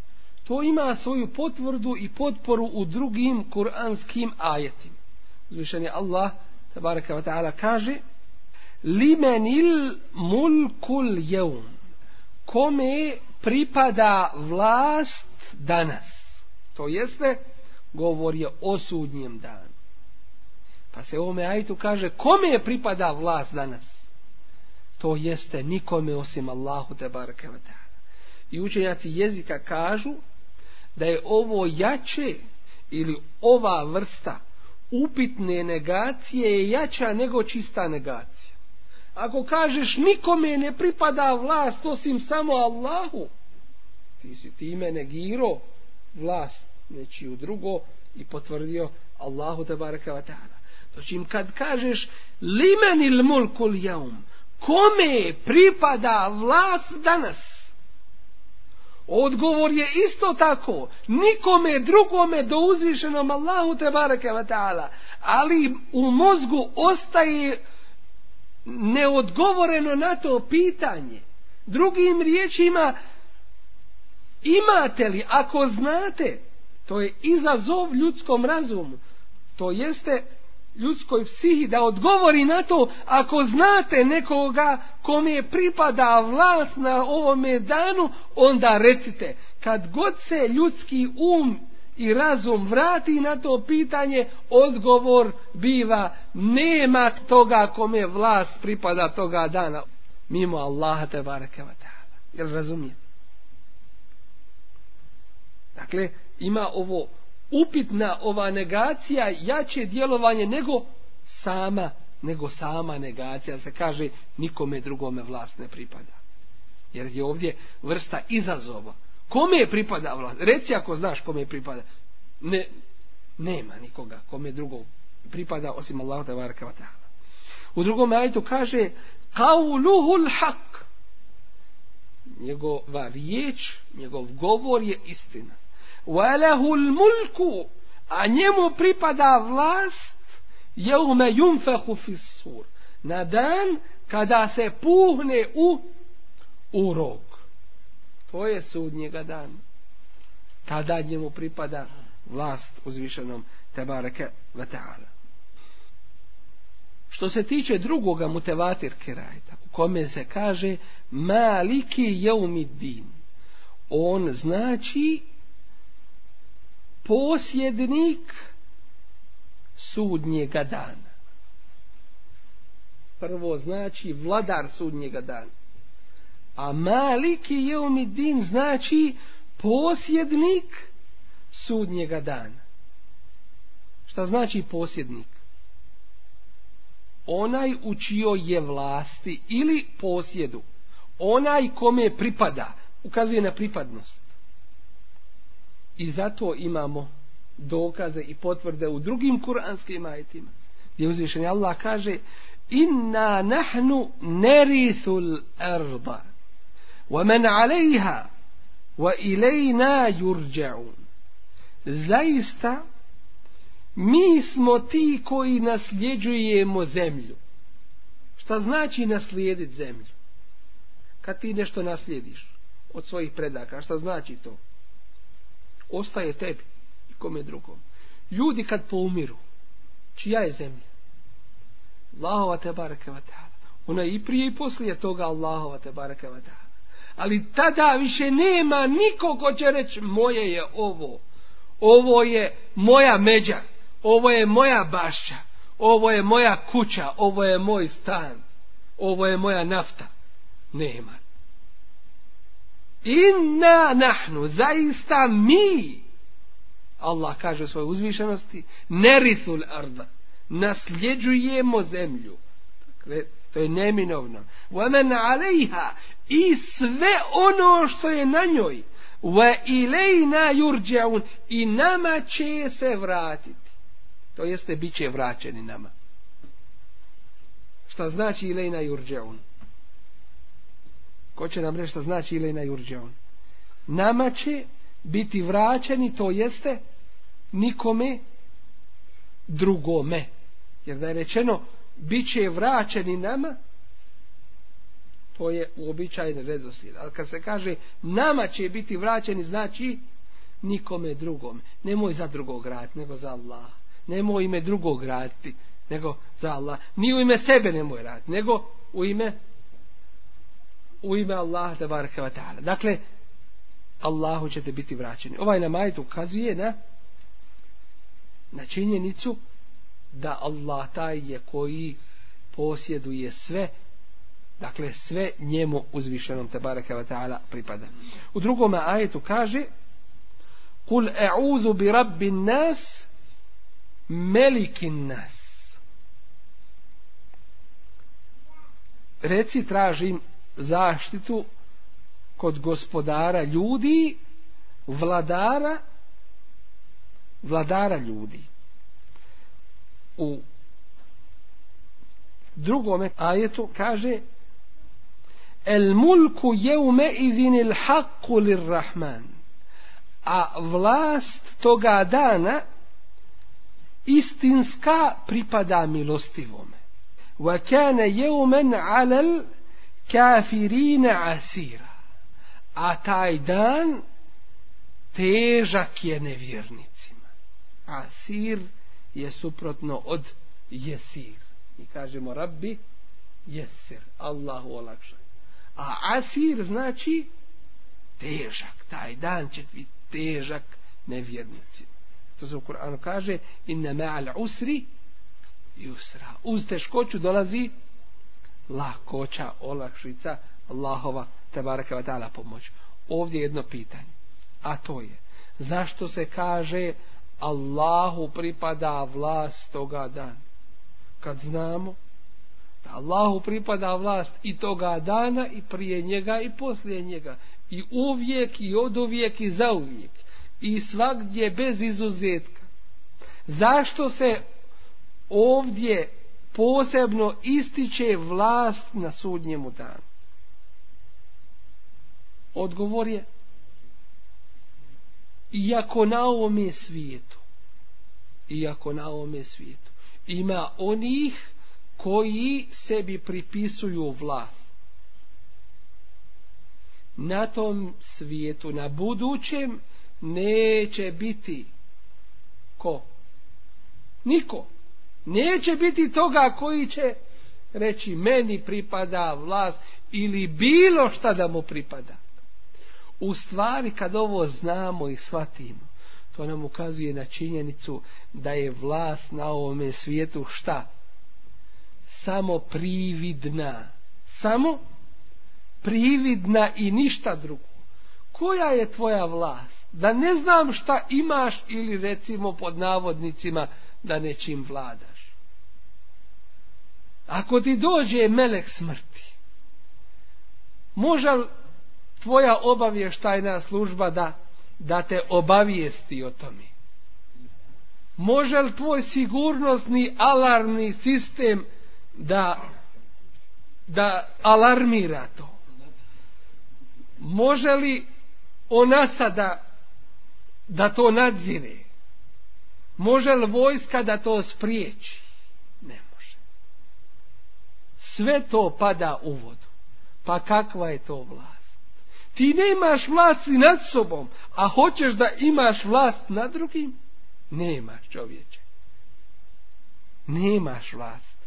To ima svoju potvrdu i potporu u drugim kuranskim ajetima. Zvišen je Allah, tabaraka wa ta'ala, kaže Limenil mulkul jeum Kome pripada vlast danas? To jeste, govor je o sudnjem danu. Pa se ovome ajtu kaže, kome je pripada vlast danas? To jeste nikome osim Allahu te barake wa. I učenjaci jezika kažu da je ovo jače ili ova vrsta upitne negacije je jača nego čista negacija. Ako kažeš nikome ne pripada vlast osim samo Allahu, ti si time negirao vlast nečiju drugo i potvrdio Allahu te baraka ta'ala. Znači kad kažeš limenil mulkul jaum, kome pripada vlast danas? Odgovor je isto tako, nikome drugome do uzvišenom Allahu te bareke wa ta'ala, ali u mozgu ostaje neodgovoreno na to pitanje. Drugim riječima, imate li, ako znate, to je izazov ljudskom razumu, to jeste ljudskoj psihi da odgovori na to ako znate nekoga kome pripada vlast na ovome danu onda recite. Kad god se ljudski um i razum vrati na to pitanje odgovor biva nema toga kome vlast pripada toga dana. Mimo Allaha te bareke wa ta'ala. Jel razumije dakle ima ovo upitna ova negacija jače djelovanje nego sama nego sama negacija se kaže nikome drugome vlast ne pripada. Jer je ovdje vrsta izazova. Kome je pripada vlast? Reci ako znaš kome je pripada. Ne, nema nikoga kome drugom pripada osim Allahu te varka wa ta'ala. U drugom ajetu kaže kauluhul haq. Njegova riječ njegov govor je istina. وَلَهُ الْمُلْكُ a njemu pripada vlast jeume yunfehu fissur na dan kada se puhne u u rog to je sudnjega dan kada njemu pripada vlast uzvišenom Tebareke ve Ta'ala. Što se tiče drugoga mutevatir kirajta, u kome se kaže Maliki jeumidin, on znači posjednik sudnjega dana. Prvo znači vladar sudnjega dana. A maliki je umidin znači posjednik sudnjega dana. Šta znači posjednik? Onaj u čijoj je vlasti ili posjedu. Onaj kome pripada. Ukazuje na pripadnost. I zato imamo dokaze i potvrde u drugim kuranskim ajetima. Gdje uzvišen Allah kaže Inna nahnu nerithul arda wa men alejha wa ilajna yurja'un. Zaista mi smo ti koji nasljeđujemo zemlju. Šta znači naslijediti zemlju? Kad ti nešto naslijediš od svojih predaka, šta znači to? Ostaje tebi i kome drugom. Ljudi kad poumiru, čija je zemlja? Allahova te baraka wa ta'ala. Ona i prije i poslije toga Allahova te baraka wa ta'ala. Ali tada više nema nikog ko će reći moje je ovo. Ovo je moja međa. Ovo je moja bašća. Ovo je moja kuća. Ovo je moj stan. Ovo je moja nafta. Nema. Inna nahnu, zaista mi, Allah kaže u svojoj uzvišenosti, nerithul arda, nasljeđujemo zemlju. Dakle, to je neminovno. Waman alejha i sve ono što je na njoj. Wa ilejna yurja'un i nama će se vratiti. To jeste bit će vraćeni nama. Šta znači ilejna yurja'un? Ko će nam reći što znači ilejna jurđeon? Nama će biti vraćeni, to jeste nikome drugome. Jer da je rečeno, bit će vraćeni nama, to je uobičajen redoslijed. Ali kad se kaže, nama će biti vraćeni, znači nikome drugome. Nemoj za drugog raditi, nego za Allah. Nemoj ime drugog raditi, nego za Allah. Ni u ime sebe nemoj raditi, nego u ime u ime Allaha te baraka wa ta'ala. Dakle, Allahu ćete biti vraćeni. Ovaj namajet ukazuje na na činjenicu da Allah taj je koji posjeduje sve dakle sve njemu uzvišenom te baraka wa ta'ala pripada u drugom ajetu kaže kul e'udhu bi rabbin nas melikin nas reci tražim zaštitu kod gospodara ljudi vladara vladara ljudi u drugome ajetu kaže el mulku jeume idhin il haqqu lirrahman. a vlast toga dana istinska pripada milostivome wa kana yawman 'ala al kafirin asira a taj dan težak je nevjernicima asir je suprotno od jesir. I kažemo rabbi jesir. Allahu olakšaj. A asir znači težak. Taj dan će biti težak nevjernici. To se u Kur'anu kaže inna ma'al usri yusra. Uz teškoću dolazi lakoća, olakšica Allahova tebareke wa ta'ala pomoć. Ovdje je jedno pitanje. A to je zašto se kaže Allahu pripada vlast toga dana. Kad znamo da Allahu pripada vlast i toga dana i prije njega i poslije njega i uvijek i od uvijek i za uvijek i svakdje bez izuzetka. Zašto se ovdje posebno ističe vlast na sudnjemu danu? Odgovor je iako na ovome svijetu iako na ovome svijetu ima onih koji sebi pripisuju vlast na tom svijetu na budućem neće biti Ko? Niko. Neće biti toga koji će reći meni pripada vlast ili bilo šta da mu pripada. U stvari kad ovo znamo i shvatimo, to nam ukazuje na činjenicu da je vlast na ovome svijetu šta? Samo prividna. Samo prividna i ništa drugo. Koja je tvoja vlast? Da ne znam šta imaš ili recimo pod navodnicima da nečim vladaš. Ako ti dođe melek smrti, može li tvoja obavještajna služba da, da te obavijesti o tome? Može li tvoj sigurnosni alarmni sistem da, da alarmira to? Može li ona sada da to nadzire? Može li vojska da to spriječi? Sve to pada u vodu. Pa kakva je to vlast? Ti nemaš vlasti nad sobom, a hoćeš da imaš vlast nad drugim? Nemaš čovječe. Nemaš vlast.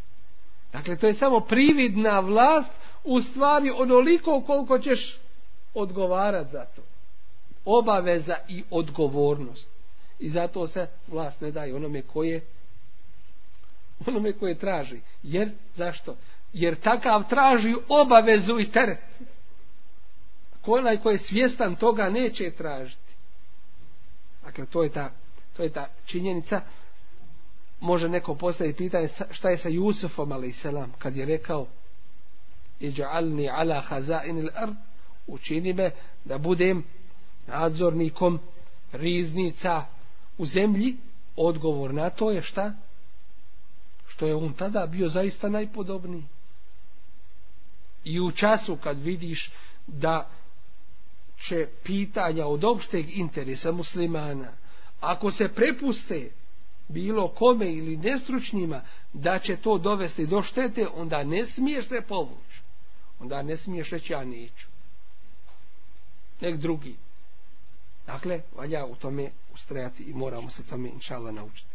Dakle, to je samo prividna vlast, u stvari onoliko koliko ćeš odgovarat za to. Obaveza i odgovornost. I zato se vlast ne daje onome koje onome koje traži. Jer, zašto? Jer takav traži obavezu i teret. Onaj koji je svjestan toga neće tražiti. Dakle, to je ta, to je ta činjenica. Može neko postaviti pitanje šta je sa Jusufom, ali selam, kad je rekao iđa'alni ala hazain il ard, učini me da budem nadzornikom riznica u zemlji, odgovor na to je šta? Što je on tada bio zaista najpodobniji. I u času kad vidiš da će pitanja od opšteg interesa muslimana, ako se prepuste bilo kome ili nestručnjima, da će to dovesti do štete, onda ne smiješ se povući. Onda ne smiješ reći ja neću. Nek drugi. Dakle, valja u tome ustrajati i moramo se tome inšala naučiti.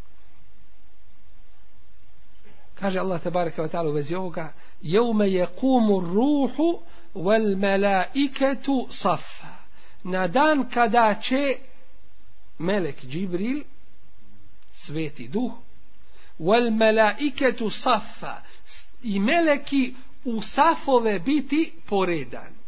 Kaže Allah tabaraka wa ta'ala u vezi ovoga Jevme je kumu ruhu wal melaiketu safa. Na dan kada će melek Džibril sveti duh wal melaiketu safa i meleki u safove biti poredan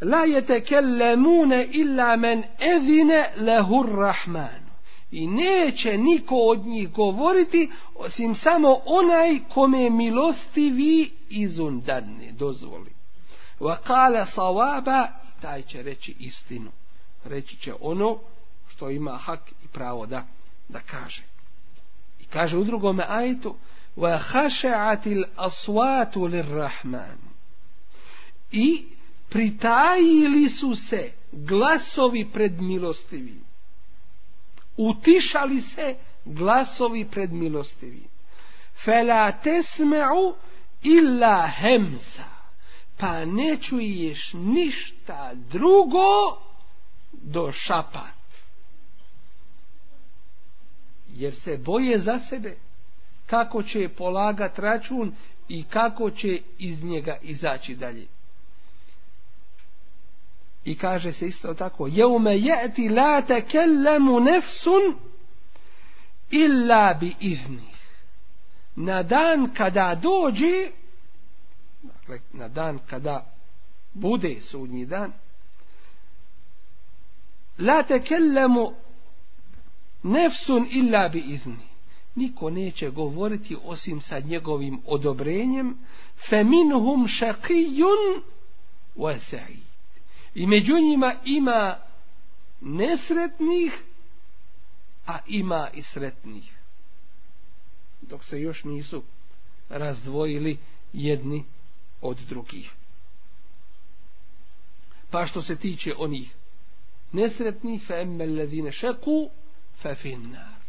la yetekellemune illa men ezine lehur rahman. I neće niko od njih govoriti osim samo onaj kome milostivi izun dadne, dozvoli. Wa kale sawaba, taj će reći istinu. Reći će ono što ima hak i pravo da, da kaže. I kaže u drugome ajetu, wa khashatil aswatu lirrahman. I pritajili su se glasovi pred milostivim. Utišali se glasovi pred milostivim. Fela tesme'u illa hemsa. Pa ne čuješ ništa drugo do šapat. Jer se boje za sebe kako će polagat račun i kako će iz njega izaći dalje. I kaže se isto tako, jeume je'ti la tekellemu nefsun illa bi izni. Na dan kada dođe, dakle, na dan kada bude sudnji dan, la tekellemu nefsun illa bi izni. Niko neće govoriti osim sa njegovim odobrenjem, feminhum šakijun wa sa'id I među njima ima nesretnih, a ima i sretnih. Dok se još nisu razdvojili jedni od drugih. Pa što se tiče onih nesretnih, fa emme ledine šeku, fa finnar.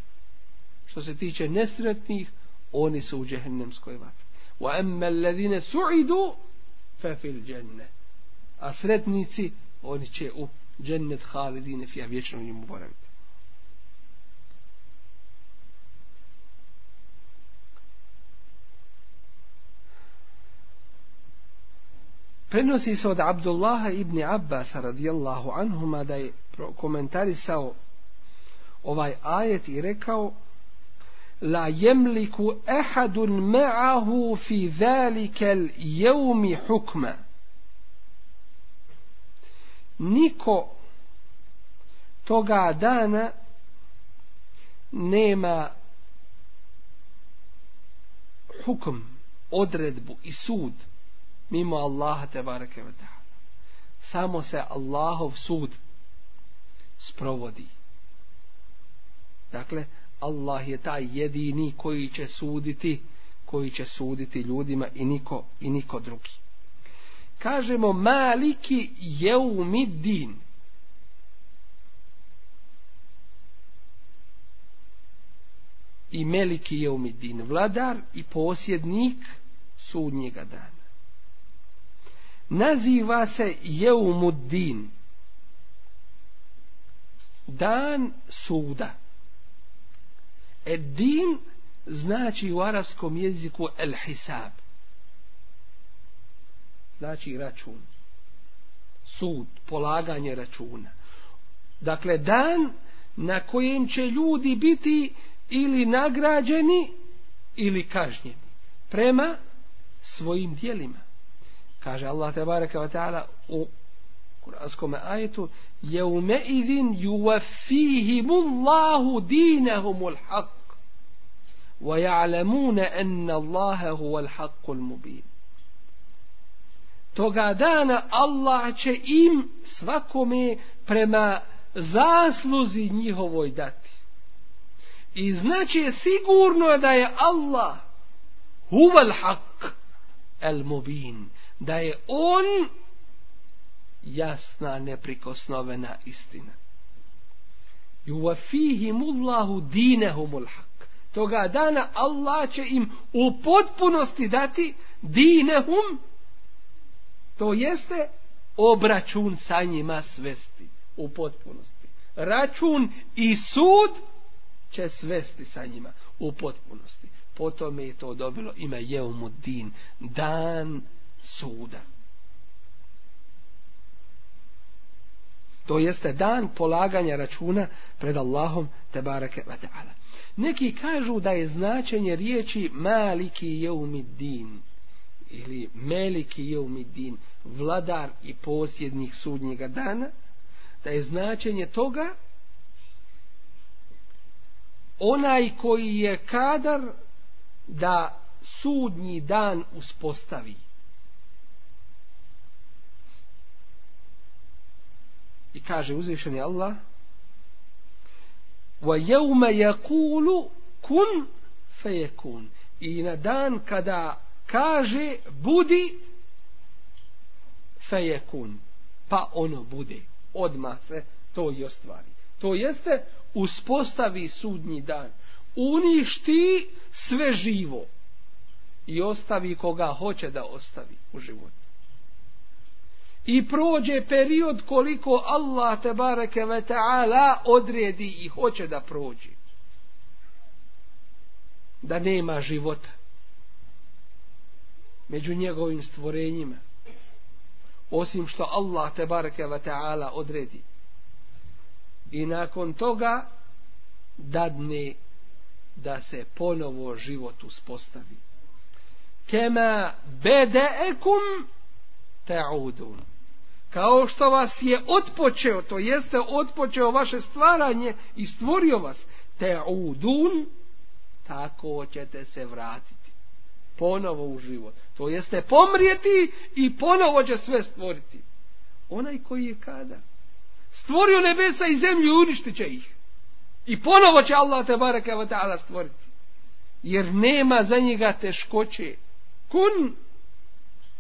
Što se tiče nesretnih, oni su u džehennemskoj vatri. Wa emme ledine su'idu, fa fil džennet a sretnici oni će u džennet halidine fija vječno u njemu boraviti. Prenosi se od Abdullaha ibn Abbas radijallahu anhuma da je komentarisao ovaj ajet i rekao La jemliku ehadun ma'ahu fi velike l'jevmi hukma niko toga dana nema hukm, odredbu i sud mimo Allaha te bareke ve taala. Samo se Allahov sud sprovodi. Dakle, Allah je taj jedini koji će suditi, koji će suditi ljudima i niko i niko drugi. Kažemo maliki jeumiddin. I meliki jeumiddin, vladar i posjednik sudnjega dana. Naziva se Jeumuddin dan suda. Eddin znači u arapskom jeziku el hisab znači račun. Sud, polaganje računa. Dakle dan na kojem će ljudi biti ili nagrađeni ili kažnjeni. Prema svojim dijelima. Kaže Allah tebareka wa ta'ala u kuranskom ajetu Jevme idin juvafihimullahu dinahumul haq wa ja'lamuna enna Allahe huval haqqul mubin. Toga dana Allah će im svakome prema zasluzi njihovoj dati. I znači sigurno da je Allah huval hak el mubin da je on jasna neprikosnovena istina. Juvafihimullahu dinehumul hak. Toga dana Allah će im u potpunosti dati dinehum, to jeste obračun sa njima svesti u potpunosti. Račun i sud će svesti sa njima u potpunosti. Potom je to dobilo ime Jeumudin, dan suda. To jeste dan polaganja računa pred Allahom te barake wa ta'ala. Neki kažu da je značenje riječi maliki jeumiddin ili meliki Jeumidin, vladar i posjednik sudnjega dana da je značenje toga onaj koji je kadar da sudnji dan uspostavi I kaže uzvišeni Allah wa yawma yaqulu kun fayakun. I na dan kada kaže budi fejekun. Pa ono bude. Odmah se to i ostvari. To jeste uspostavi sudnji dan. Uništi sve živo. I ostavi koga hoće da ostavi u životu i prođe period koliko Allah te bareke ve taala odredi i hoće da prođe da nema života među njegovim stvorenjima. Osim što Allah te bareke ve taala odredi. I nakon toga dadne da se ponovo život uspostavi. Kema bedaekum ta'udun. Kao što vas je otpočeo, to jeste otpočeo vaše stvaranje i stvorio vas, ta'udun tako ćete se vratiti. Ponovo u život. To jeste pomrijeti i ponovo će sve stvoriti. Onaj koji je kada? Stvorio nebesa i zemlju i uništit će ih. I ponovo će Allah te baraka wa ta'ala stvoriti. Jer nema za njega teškoće. Kun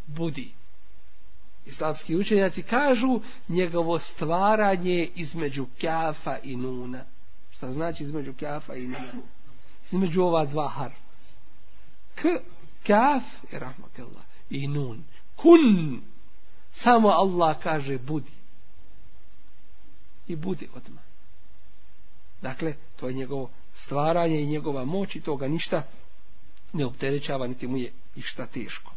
budi islamski učenjaci kažu njegovo stvaranje između kafa i nuna. Šta znači između kafa i nuna? Između ova dva harfa. K, kaf, e, i rahmakallah, i nun. Kun, samo Allah kaže budi. I budi odmah. Dakle, to je njegovo stvaranje i njegova moć i toga ništa ne opterećava, niti mu je išta teško.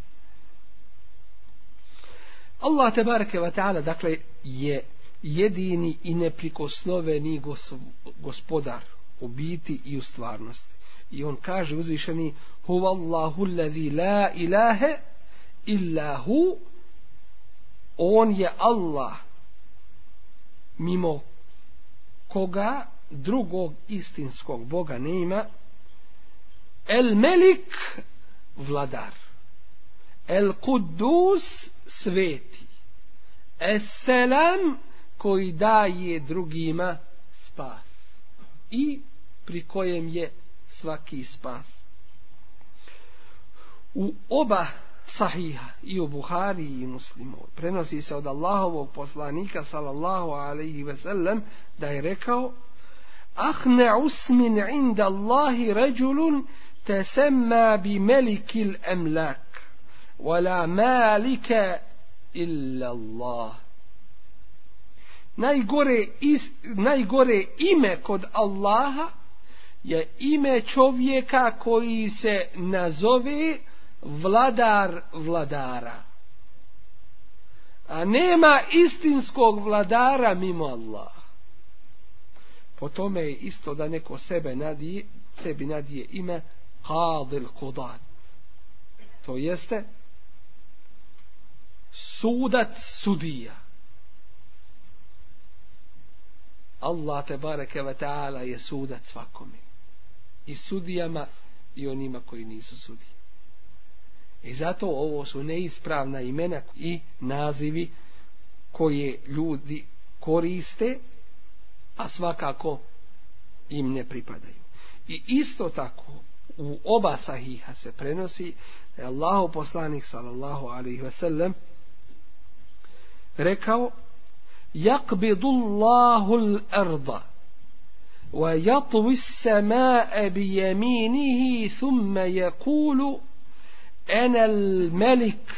Allah te bareke ve taala dakle je jedini i neprikosnoveni gospodar u biti i u stvarnosti. I on kaže uzvišeni Huvallahu allazi la ilaha illa hu. On je Allah mimo koga drugog istinskog Boga nema. El Melik vladar. El Kudus sveti. Es Selam koji daje drugima spas i pri kojem je svaki spas. U oba sahiha i u Buhari i muslimu prenosi se od Allahovog poslanika sallallahu alaihi ve sellem da je rekao Ahne usmin inda Allahi ređulun tesemma bi melikil emlak wala malika illa Allah. Najgore, is, najgore ime kod Allaha je ime čovjeka koji se nazove vladar vladara. A nema istinskog vladara mimo Allaha. Po tome je isto da neko sebe nadije, sebi nadije ime Qadil Qudat. To jeste sudac sudija. Allah te bareke ve taala je sudac svakome. I sudijama i onima koji nisu sudije. I zato ovo su neispravna imena i nazivi koje ljudi koriste, a svakako im ne pripadaju. I isto tako u oba sahiha se prenosi da je Allah poslanik sallallahu alaihi ve sellem rekao يقبض الله الأرض ويطوي السماء بيمينه ثم يقول أنا الملك؟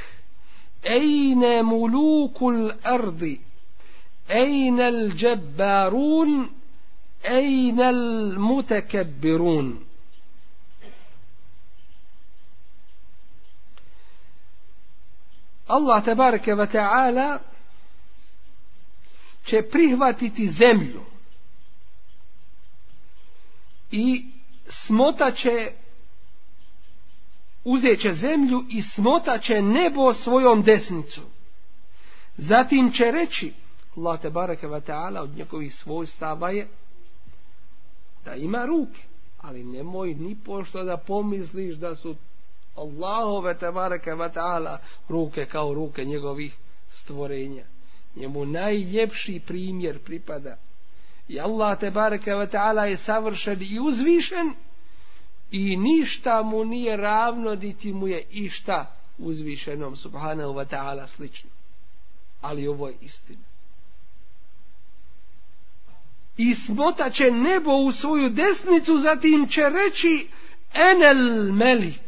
أين ملوك الأرض؟ أين الجبارون؟ أين المتكبرون؟ الله تبارك وتعالى će prihvatiti zemlju i smotaće uzeće zemlju i smotaće nebo svojom desnicom. Zatim će reći Allah te bareke wa ta'ala od njegovih svojstava je da ima ruke. Ali nemoj ni pošto da pomisliš da su Allahove te bareke wa ta'ala ruke kao ruke njegovih stvorenja njemu najljepši primjer pripada i Allah te bareke ve taala je savršen i uzvišen i ništa mu nije ravno niti mu je išta uzvišenom subhanahu wa ta'ala slično ali ovo je istina i smotaće nebo u svoju desnicu zatim će reći enel melik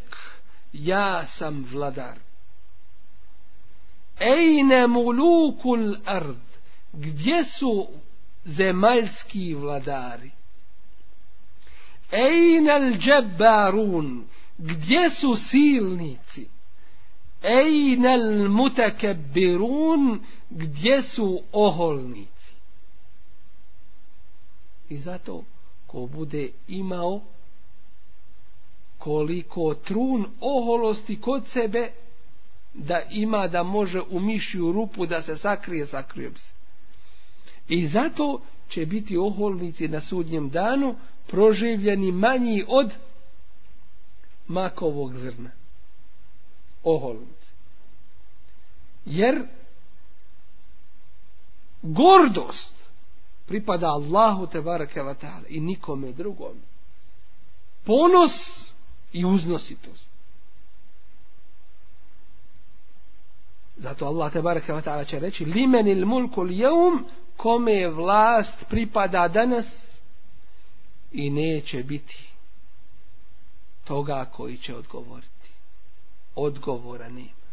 ja sam vladar Ejne mulukul ard. Gdje su zemaljski vladari? Ejnel džebarun. Gdje su silnici? Ejnel al. Gdje su oholnici? I zato ko bude imao koliko trun oholosti kod sebe, da ima da može u mišju rupu da se sakrije, sakrije se. I zato će biti oholnici na sudnjem danu proživljeni manji od makovog zrna. Oholnice. Jer gordost pripada Allahu te barake vatale i nikome drugom. Ponos i uznositost. Zato Allah te baraka wa ta'ala će reći limenil mulku jeum kome vlast pripada danas i neće biti toga koji će odgovoriti. Odgovora nema.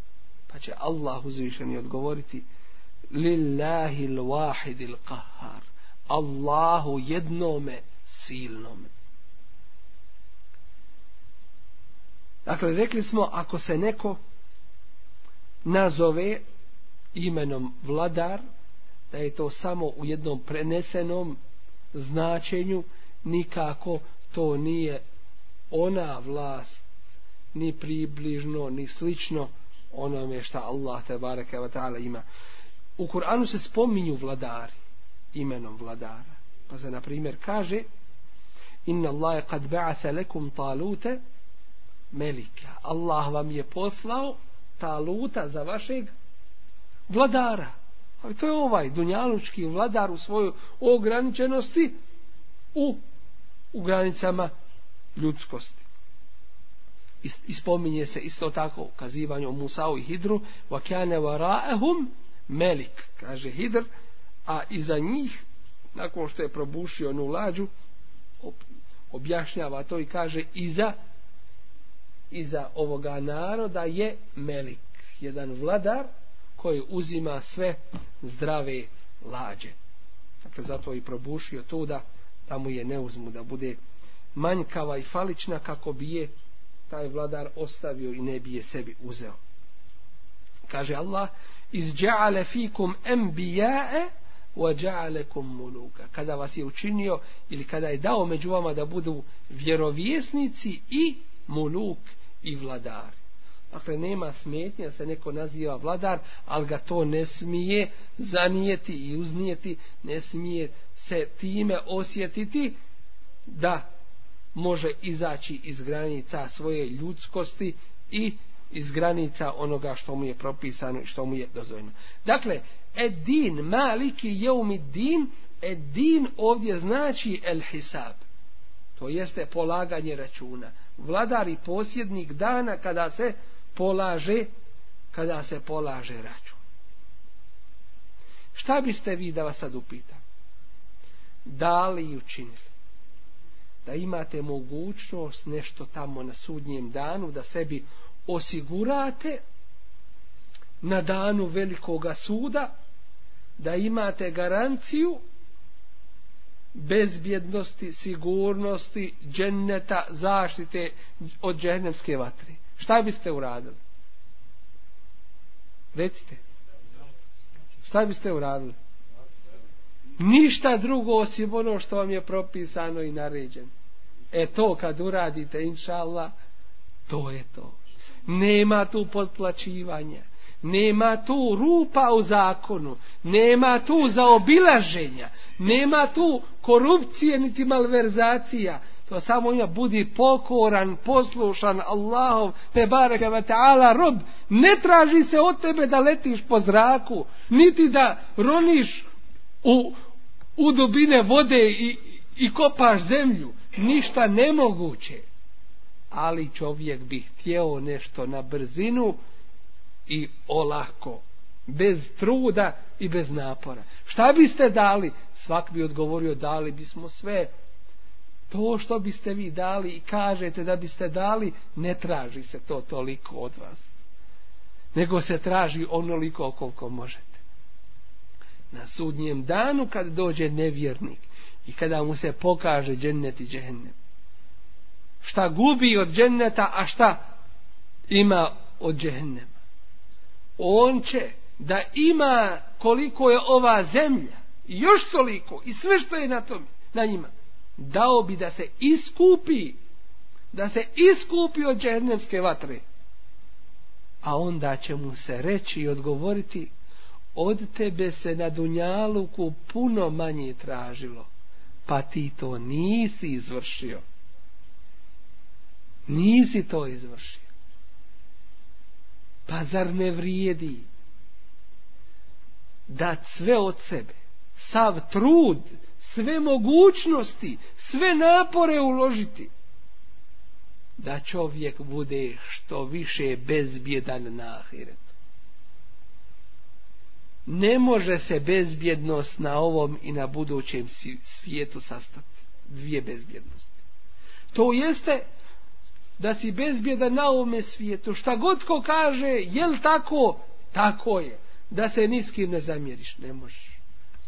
Pa će Allah uzvišeni odgovoriti lillahi l-wahidi qahar. Allahu jednome silnome. Dakle, rekli smo, ako se neko nazove imenom vladar, da je to samo u jednom prenesenom značenju, nikako to nije ona vlast, ni približno, ni slično onome šta Allah te bareke ve ta'ala ima. U Kur'anu se spominju vladari, imenom vladara. Pa se, na primjer, kaže Inna Allahe kad ba'atha lekum talute melika. Allah vam je poslao taluta za vašeg vladara. Ali to je ovaj dunjalučki vladar u svojoj ograničenosti u, u granicama ljudskosti. Ispominje se isto tako ukazivanje o Musau i Hidru vakjane varaehum melik, kaže Hidr, a iza njih, nakon što je probušio onu lađu, objašnjava to i kaže iza iza ovoga naroda je melik, jedan vladar koji uzima sve zdrave lađe. Dakle, zato i probušio to da, da mu je ne uzmu, da bude manjkava i falična kako bi je taj vladar ostavio i ne bi je sebi uzeo. Kaže Allah, iz dja'ale fikum embija'e wa dja'alekum muluka. Kada vas je učinio ili kada je dao među vama da budu vjerovjesnici i muluk i vladari. Dakle, nema smetnja se neko naziva vladar, ali ga to ne smije zanijeti i uznijeti, ne smije se time osjetiti da može izaći iz granica svoje ljudskosti i iz granica onoga što mu je propisano i što mu je dozvoljeno. Dakle, edin, maliki jeumi din, edin ovdje znači el hisab. To jeste polaganje računa. Vladar i posjednik dana kada se polaže kada se polaže račun. Šta biste vi da vas sad upitam? Dali i učinili? Da imate mogućnost nešto tamo na sudnjem danu da sebi osigurate na danu velikoga suda da imate garanciju bezbjednosti, sigurnosti, dženneta, zaštite od džennemske vatre. Šta biste uradili? Recite. Šta biste uradili? Ništa drugo osim ono što vam je propisano i naređeno. E to kad uradite, inša Allah, to je to. Nema tu potplaćivanja. Nema tu rupa u zakonu. Nema tu zaobilaženja. Nema tu korupcije niti malverzacija. To samo ima budi pokoran, poslušan Allahov te bareke ve taala rob. Ne traži se od tebe da letiš po zraku, niti da roniš u, u dubine vode i, i kopaš zemlju. Ništa nemoguće. Ali čovjek bi htjeo nešto na brzinu i olako. Bez truda i bez napora. Šta biste dali? Svak bi odgovorio dali bismo sve to što biste vi dali i kažete da biste dali, ne traži se to toliko od vas. Nego se traži onoliko koliko možete. Na sudnjem danu kad dođe nevjernik i kada mu se pokaže džennet i džennet. Šta gubi od dženneta, a šta ima od džennema. On će da ima koliko je ova zemlja i još toliko i sve što je na, tom, na njima dao bi da se iskupi da se iskupi od džernemske vatre a onda će mu se reći i odgovoriti od tebe se na Dunjaluku puno manje tražilo pa ti to nisi izvršio nisi to izvršio pa zar ne vrijedi da sve od sebe sav trud sve mogućnosti, sve napore uložiti da čovjek bude što više bezbjedan na ahiret. Ne može se bezbjednost na ovom i na budućem svijetu sastati. Dvije bezbjednosti. To jeste da si bezbjedan na ovome svijetu. Šta god ko kaže, jel tako? Tako je. Da se niskim ne zamjeriš. Ne možeš.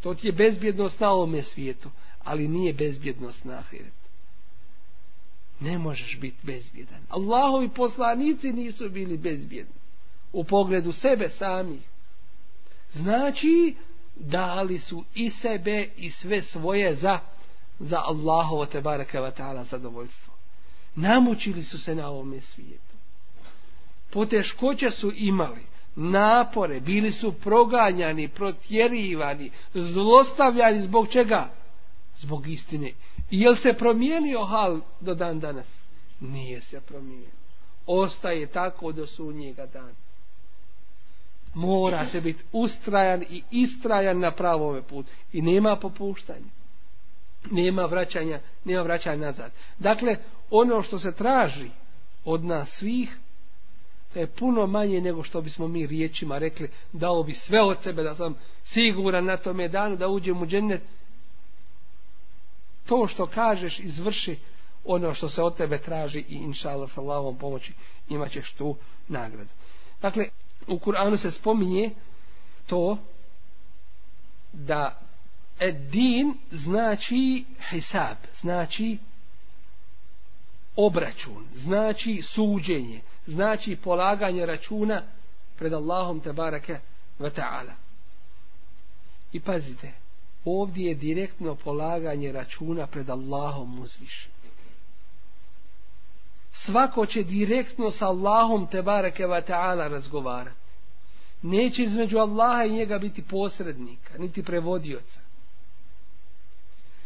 To ti je bezbjednost na ovome svijetu, ali nije bezbjednost na ahiretu. Ne možeš biti bezbjedan. Allahovi poslanici nisu bili bezbjedni. U pogledu sebe samih. Znači, dali su i sebe i sve svoje za, za Allahovo te baraka wa ta'ala zadovoljstvo. Namučili su se na ovome svijetu. Poteškoće su imali, napore, bili su proganjani, protjerivani, zlostavljani zbog čega? Zbog istine. I jel se promijenio hal do dan danas? Nije se promijenio. Ostaje tako do sunnjega dana. Mora se biti ustrajan i istrajan na pravome putu. I nema popuštanja. Nema vraćanja, nema vraćanja nazad. Dakle, ono što se traži od nas svih, to je puno manje nego što bismo mi riječima rekli, dao bi sve od sebe da sam siguran na tome danu da uđem u džennet. To što kažeš izvrši ono što se od tebe traži i inša Allah sa Allahom pomoći imat ćeš tu nagradu. Dakle, u Kur'anu se spominje to da din znači hisab, znači obračun, znači suđenje, znači polaganje računa pred Allahom te barake ve ta'ala. I pazite, ovdje je direktno polaganje računa pred Allahom uzvišen. Svako će direktno sa Allahom te ve ta'ala razgovarati. Neće između Allaha i njega biti posrednika, niti prevodioca.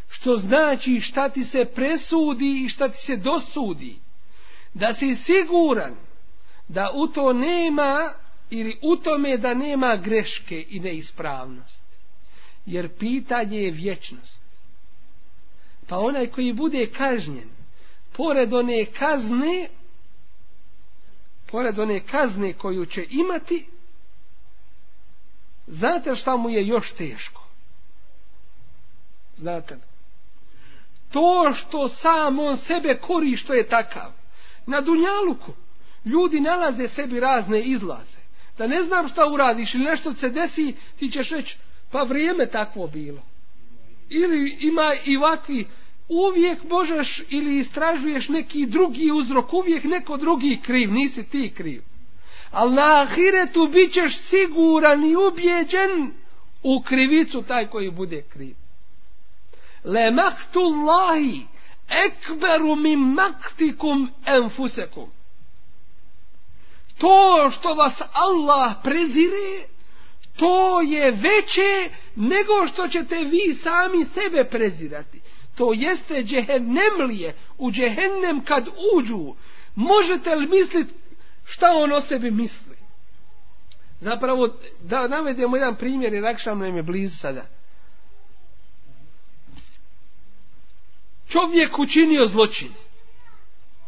Što znači šta ti se presudi i šta ti se dosudi. Da si siguran da u to nema ili u tome da nema greške i neispravnost. Jer pitanje je vječnost. Pa onaj koji bude kažnjen, pored one kazne, pored one kazne koju će imati, znate šta mu je još teško? Znate li? To što sam on sebe kori što je takav. Na Dunjaluku ljudi nalaze sebi razne izlaze. Da ne znam šta uradiš ili nešto se desi, ti ćeš reći, pa vrijeme takvo bilo. Ili ima i ovakvi, uvijek možeš ili istražuješ neki drugi uzrok, uvijek neko drugi kriv, nisi ti kriv. Ali na ahiretu bit ćeš siguran i ubjeđen u krivicu taj koji bude kriv. Le maktullahi ekberu mi maktikum enfusekum. To što vas Allah prezire, to je veće nego što ćete vi sami sebe prezirati. To jeste džehennemlije. U džehennem kad uđu, možete li misliti šta on o sebi misli? Zapravo, da navedemo jedan primjer, jer Akšam nam je blizu sada. Čovjek učinio zločin.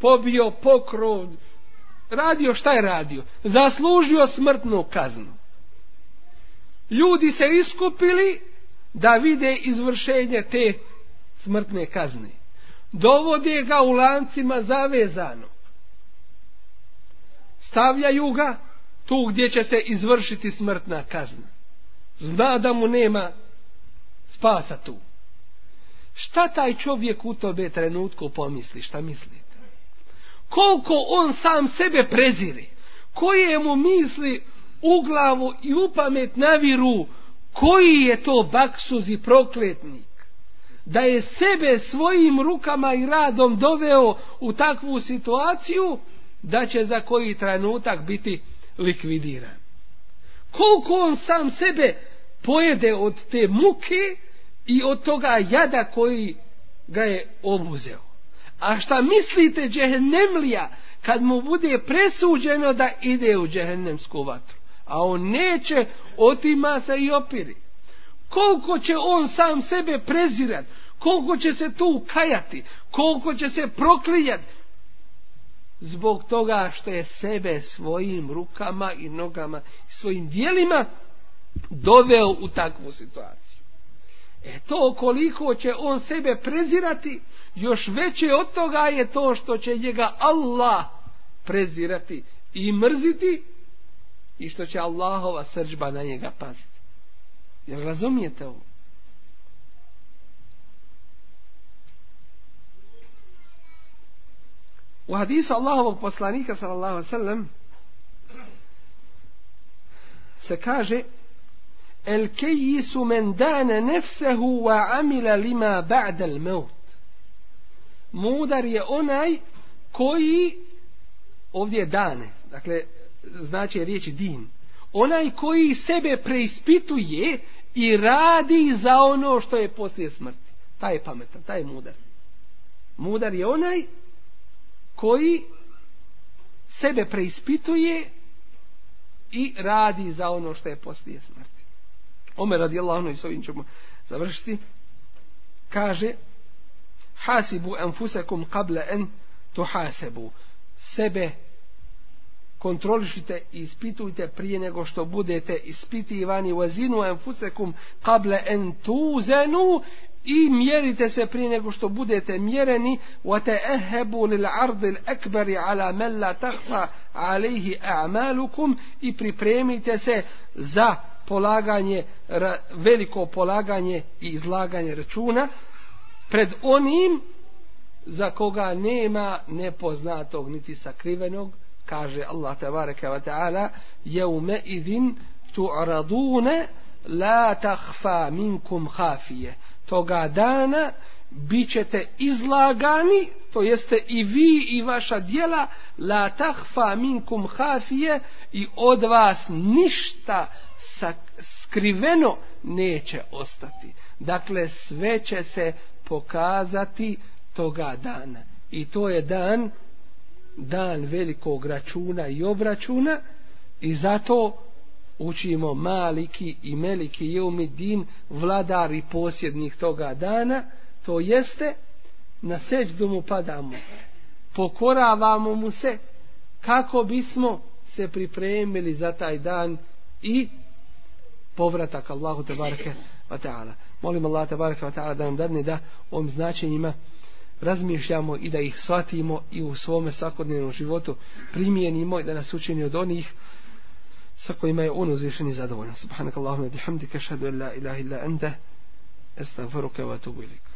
Pobio, pokrov, radio šta je radio? Zaslužio smrtnu kaznu. Ljudi se iskupili da vide izvršenje te smrtne kazne. Dovode ga u lancima zavezano. Stavljaju ga tu gdje će se izvršiti smrtna kazna. Zna da mu nema spasa tu. Šta taj čovjek u tobe trenutku pomisli? Šta mislite? Koliko on sam sebe prezire? Koje mu misli u glavu i u pamet naviru? Koji je to baksuz i prokletnik? Da je sebe svojim rukama i radom doveo u takvu situaciju da će za koji trenutak biti likvidiran. Koliko on sam sebe pojede od te muke i od toga jada koji ga je obuzeo. A šta mislite džehennemlija kad mu bude presuđeno da ide u džehennemsku vatru? A on neće, otima se i opiri. Koliko će on sam sebe prezirat, koliko će se tu kajati, koliko će se proklijat, zbog toga što je sebe svojim rukama i nogama i svojim dijelima doveo u takvu situaciju. E to koliko će on sebe prezirati, još veće od toga je to što će njega Allah prezirati i mrziti i što će Allahova srđba na njega paziti. Jer razumijete ovo? U hadisu Allahovog poslanika sallallahu sallam se kaže El kejisu men dane nefsehu wa amila lima ba'da al maut. Mudar je onaj koji ovdje je dane, dakle znači riječ din. Onaj koji sebe preispituje i radi za ono što je poslije smrti. Taj je pametan, taj je mudar. Mudar je onaj koji sebe preispituje i radi za ono što je poslije smrti. Omer radijallahu anhu i s ovim ćemo završiti. Kaže Hasibu enfusekum qabla en tuhasebu. Sebe kontrolišite i ispitujte prije nego što budete ispitivani. Wazinu enfusakum qabla en tuzenu i mjerite se prije nego što budete mjereni. Wa ta'ahabu lil ardi al akbar ala man la takhfa alayhi a'malukum i pripremite se za polaganje veliko polaganje i izlaganje računa pred onim za koga nema nepoznatog niti sakrivenog kaže Allah tabaraka wa ta'ala yawma idhin tu'radune la takfa minkum hafije toga dana bit ćete izlagani, to jeste i vi i vaša dijela, la tahfa minkum hafije i od vas ništa skriveno neće ostati. Dakle, sve će se pokazati toga dana. I to je dan, dan velikog računa i obračuna i zato učimo maliki i meliki je umidin vladar i posjednik toga dana to jeste na seđdu mu padamo pokoravamo mu se kako bismo se pripremili za taj dan i povratak Allahu tebareke wa ta'ala. Molim Allah tebareke wa ta'ala da nam dadne da ovim značenjima razmišljamo i da ih shvatimo i u svome svakodnevnom životu primijenimo i da nas učini od onih sa kojima je on uzvišen i zadovoljan. Subhanak Allahumma bihamdika, šadu la ilaha illa anta, estagfiruka wa atubu ilik.